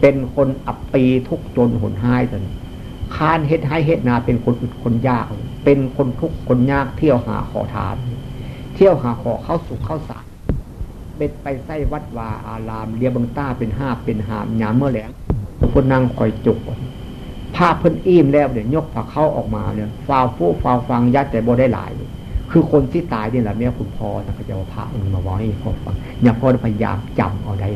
เป็นคนอับปีทุกจนหนห้ายท่านค้านเฮ็ดให้เฮ็ดนาเป็นคนอึดคนยาก เป็นคนทุกคนยากเที่ยวหาขอทาน เที่ยวหาขอเข้าสุขเข้าสารเบ็ดไปไส้วัดวาอารามเรียบังต้าเป็นห้าเป็นหามยามเมื่อแหลงคนนั่งคอยจุก ภาพเพิ่นอิ่มแล้วเนี่ยยกผักเข้าออกมาเนี่ยฟาวฟูฟาวฟังยัดแต่บ่ได้หลาย คือคนที่ตายเนี่ยแหละเนี่ยคุณพ่อนะเขาจะมาพามันมาไว้พ่อฟังอย่าพ่อพยายามจำเอาได้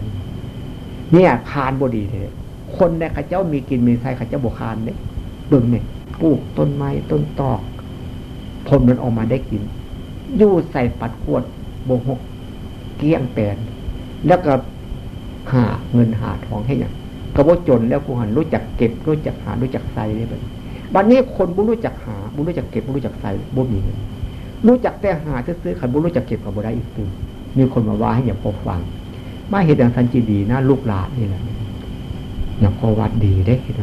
เนี่ยคานบดีเลยคนเนี่ยข้าเจ้ามีกินมีใช้ข้าเจ้าบวคานเนี่ยดึงเนี่ยปลูกต้นไม้ต้นตอกผลมันออกมาได้กินยู่ใส่ปัดขวดโบหกเกี้ยงแปนแล้วก็หาเงินหาทองให้อย่าง ก็บ่จนแล้วกูหันรู้จักเก็บรู้จักหารู้จักใส่เลยแบบบัดนี้คนบุรู้จักหาบุรู้จักเก็บบุรู้จักใส่บุมีเงินรู้จักแต่หาซื้อขันบุรู้จักเก็บกับบุได้อีกตื่นมีคนมาว่าให้อย่าพอฟัง มาเหตุอย่างสันจีดีนะลูกหลานนี่แหละอย่างพอวัดดีได้เห็น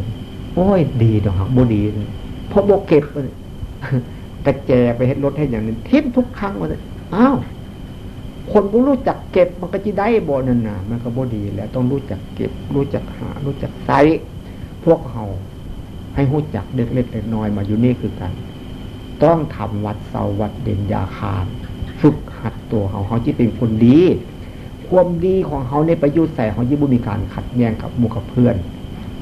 โอ้ยดีดอกหักบุดีเลยพราะโบเก็บแต่แจไปเห็นรถให้อย่างนี้ทิ้มทุกครั้งมาเลยอ้าว คนผู้รู้จักเก็บมันก็จะได้บ่นั่นนะมันก็บ่ดีแล้วต้องรู้จักเก็บ รู้จักหา รู้จักใส่พวกเขาให้รู้จักเด็กเล็กเล็กน้อยมาอยู่นี่คือกัน ต้องทำวัดเสาวัดเด่นยาคารฝึกหัดตัวเขาเขาที่เป็นคนดี ความดีของเขาในประยุทธ์ใส่เขายิ่งบุมีการขัดแย้งกับมูกับเพื่อน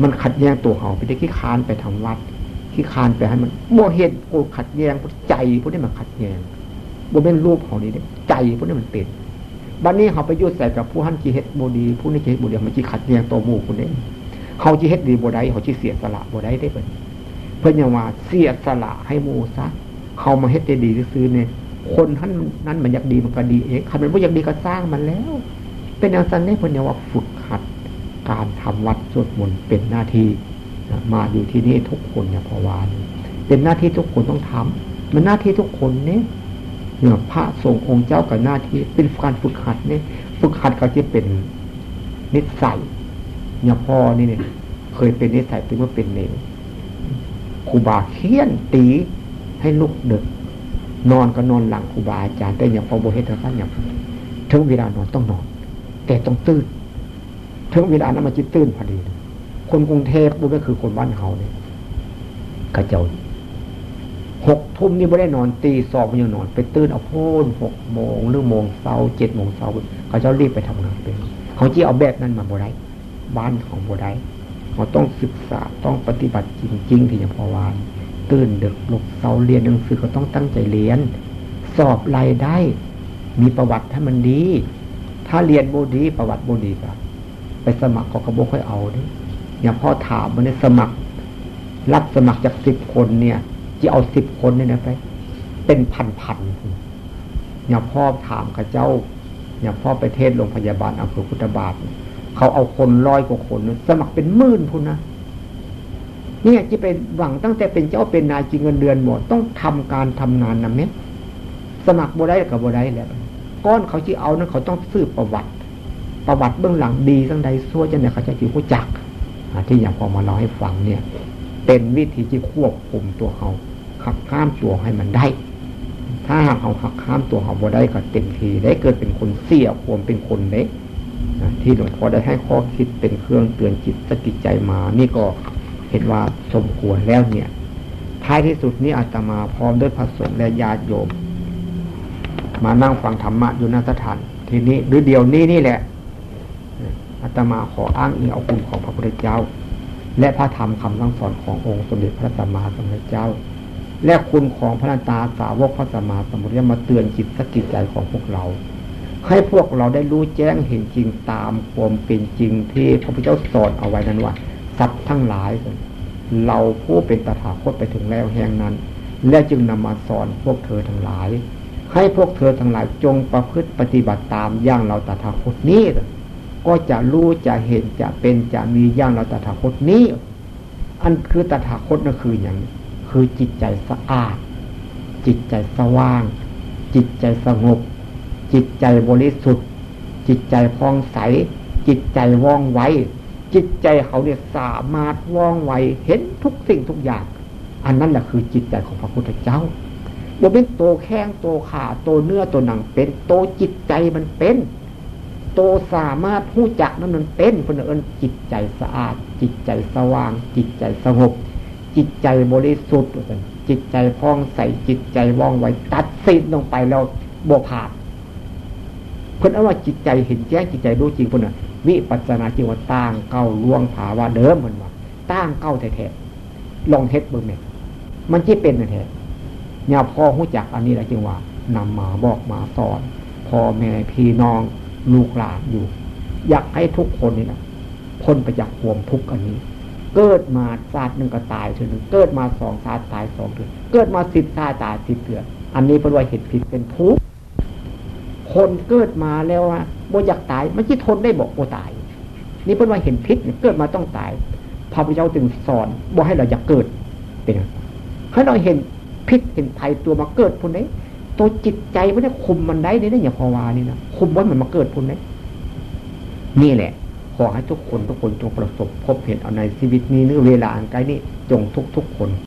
มันขัดแย้งตัวเขาไปได้ขี้คานไปทำวัดขี้คานไปให้มันโมเหตุโกขัดแย้งใจพวกนี้มันขัดแย้ง บ่เป็นรูปเของนี้ใจพวกนี้มันเป็นบัดนนี้เขาไปยุ่ใส่กับผู้หันจีเฮ็ดโบดี ผู้นี้จีเฮ็ดโบดีมันจีขัดแย้งตัวมูคนนี้เขาจีเฮ็ดดีโบได้เขาจีเสียสละโบได้ได้เป็นเพื่อนยังว่าเสียสละให้มูซะเขามาเฮ็ดได้ดีซื้อเนี่ยคนท่านนั้นมันอยากดีมันก็ดีเองคันมันไม่อยากดีก็สร้างมันแล้ว เป็นอย่างนั้นเนี่ยเพื่อนยังว่าฝึกหัดการทำวัดสวดมนต์เป็นหน้าที่มาอยู่ที่นี่ทุกคนเนี่ยพอวานเป็นหน้าที่ทุกคนต้องทำมันหน้าที่ทุกคนเนี่ย เนี่ยพระทรงองค์เจ้ากับหน้าที่เป็นการฝึกหัดเนี่ยฝึกหัดเขาจะเป็นนิสัยเนี่ยพ่อนี่เนี่ยเคยเป็นนิสัยถึงว่เป็นเนวครูบาเคียนตีให้ลุกดึก นอนก็นอนหลังครูบาอาจารย์แต่อย่างพอโบเฮตท่านอย่างถึงเวลานอนต้องนอน แต่ต้องตื่นถึงเวลานั้นมันจะตื่นพอดี คนกรุงเทพบุก็คือคนบ้านเขาเนี่ยกระเจ้า หกทุ่มนี่ไม่ได้นอนตีสองยังนอน ไปตื่นเอาพูนหกโมงหรือโมงเช้าเจ็ดโมงเช้าเขาจะรีบไปทำงานเป็นเขาจีเอาแบบนั้นมาบ่ได้บ้านของบ่ได้เขาต้องศึกษาต้องปฏิบัติจริงๆที่จะพอวานตื่นเด็กลุกเช้าเรียนหนังสือก็ต้องตั้งใจเรียน สอบรายได้ มีประวัติถ้ามันดี ถ้าเรียนโบดีประวัติโบดีก็ไปสมัครก็กระโบค่อยเอาดิอย่างพ่อถามมันในสมัคร รับสมัครจากสิบคนเนี่ย จะเอาสิบคนเนี่ยนะไป เป็นพันๆอย่าพ่อถามกับเจ้าอย่าพ่อไปเทศโรงพยาบาลอำเภอพุทธบาท เขาเอาคนร้อยกว่าคน สมัครเป็นหมื่นพุ่นนะเนี่ยจะเป็นหวังตั้งแต่เป็นเจ้าเป็นนายจริงเงินเดือนหมดต้องทำการทำงานนะเม็ดสมัครบ่ได้กับบ่ได้แล้วก้อนเขาที่เอานั้นเขาต้องสืบประวัติ ประวัติเบื้องหลังดีทั้งใดซัวจะเนี่ยเขาจะจิ๋วจักที่อย่างพอมาเล่าให้ฟังเนี่ย เป็นวิธีที่ควบคุมตัวเขา ขับข้ามตัวให้มันได้ ถ้าหากเขาขับข้ามตัวเขาบ่ได้ก็เต็มทีได้เกิดเป็นคนเสียควมเป็นคนเล็กที่หลวงพ่อได้ให้ข้อคิดเป็นเครื่องเตือนจิตสกิจใจมา นี่ก็เห็นว่าสมควรแล้วเนี่ย ท้ายที่สุดนี้อาตมาพร้อมด้วยพระสงฆ์และญาติโยม มานั่งฟังธรรมะอยู่นสถาน ทีนี้หรือเดียวนี้นี่แหละอาตมาขออ้างอิงเอาคุณของพระพุทธเจ้า และพระธรรมคำสั่งสอนขององค์สมเด็จพระสัมมาสัมพุทธเจ้า และคุณของพระนตาสาวกพระสมมาสมุทธเจ้ามาเตือนจิตสกิจใจของพวกเรา ให้พวกเราได้รู้แจ้งเห็นจริงตามความเป็นจริงที่พระพุทธเจ้าสอนเอาไว้นั้นว่าสัตว์ทั้งหลาย เราผู้เป็นตถาคตไปถึงแล้วแห่งนั้น และจึงนำมาสอนพวกเธอทั้งหลาย ให้พวกเธอทั้งหลายจงประพฤติปฏิบัติตามอย่างเราตถาคตนี้ก็จะรู้จะเห็นจะเป็นจะมีอย่างเราตถาคตนี้ อันคือตถาคตนั่นคืออย่าง คือจิตใจสะอาด จิตใจสว่าง จิตใจสงบ จิตใจบริสุทธิ์ จิตใจพองใส จิตใจว่องไวจิตใจเขาเนี่ยสามารถว่องไวเห็นทุกสิ่งทุกอย่าง อันนั้นแหละคือจิตใจของพระพุทธเจ้าบ่เป็นโตแข้งโตขาโตเนื้อโตหนังเป็น โตจิตใจมันเป็น โตสามารถผู้จักนั้นมันเป็นคนเอิญจิตใจสะอาด จิตใจสว่าง จิตใจสงบ จิตใจบริสุทธิ์จิตใจพองใสจิตใจว่องไวตัดสินลงไปแล้วบวผ่านเพื่อนเอาว่าจิตใจเห็นแจ้งจิตใจรู้จริงคนน่ะวิปัสนาจิงว่าตั้งเก้าล่วงภาวะเดิมหมันว่าตั้งเก้าแท้ๆลองเทสเบิ่งเนี่ยมันจีเป็นแท้เนี่ยพ่อหู้จักอันนี้แหละจึงว่านำมาบอกมาสอนพ่อแม่พี่น้องลูกหลานอยู่ อยากให้ทุกคนนี่นะพ้นไปจากความทุกข์อันนี้ เกิดมาศาสตร์หนึ่งก็ตายเถื่อนเกิดมาสองชาติตายสองเถื่อนเกิดมาสิบชาติตายสิบเถื่อนอันนี้เป็นว่าเหตุผิดเป็นทุกข์คนเกิดมาแล้วว่าบ่อยากตายมันที่ทนได้บอกบ่ตาย นี่เป็นว่าเห็นพิษเกิดมาต้องตายพระพุทธเจ้าจึงสอนบอกให้เราอยากเกิดเป็นให้เราเห็นพิษเห็นภัยตัวมาเกิดพวกนี้ตัวจิตใจไม่ได้คุมมันได้นี่นะอย่าพอวานี่นะคุมว่ามันมาเกิดพุ่นนี้นี่แหละ ขอให้ทุกคนทุกคนจงประสบพบเห็นเอาในชีวิตนี้หรือเวลาอันใกล้นี้จงทุกทุกคน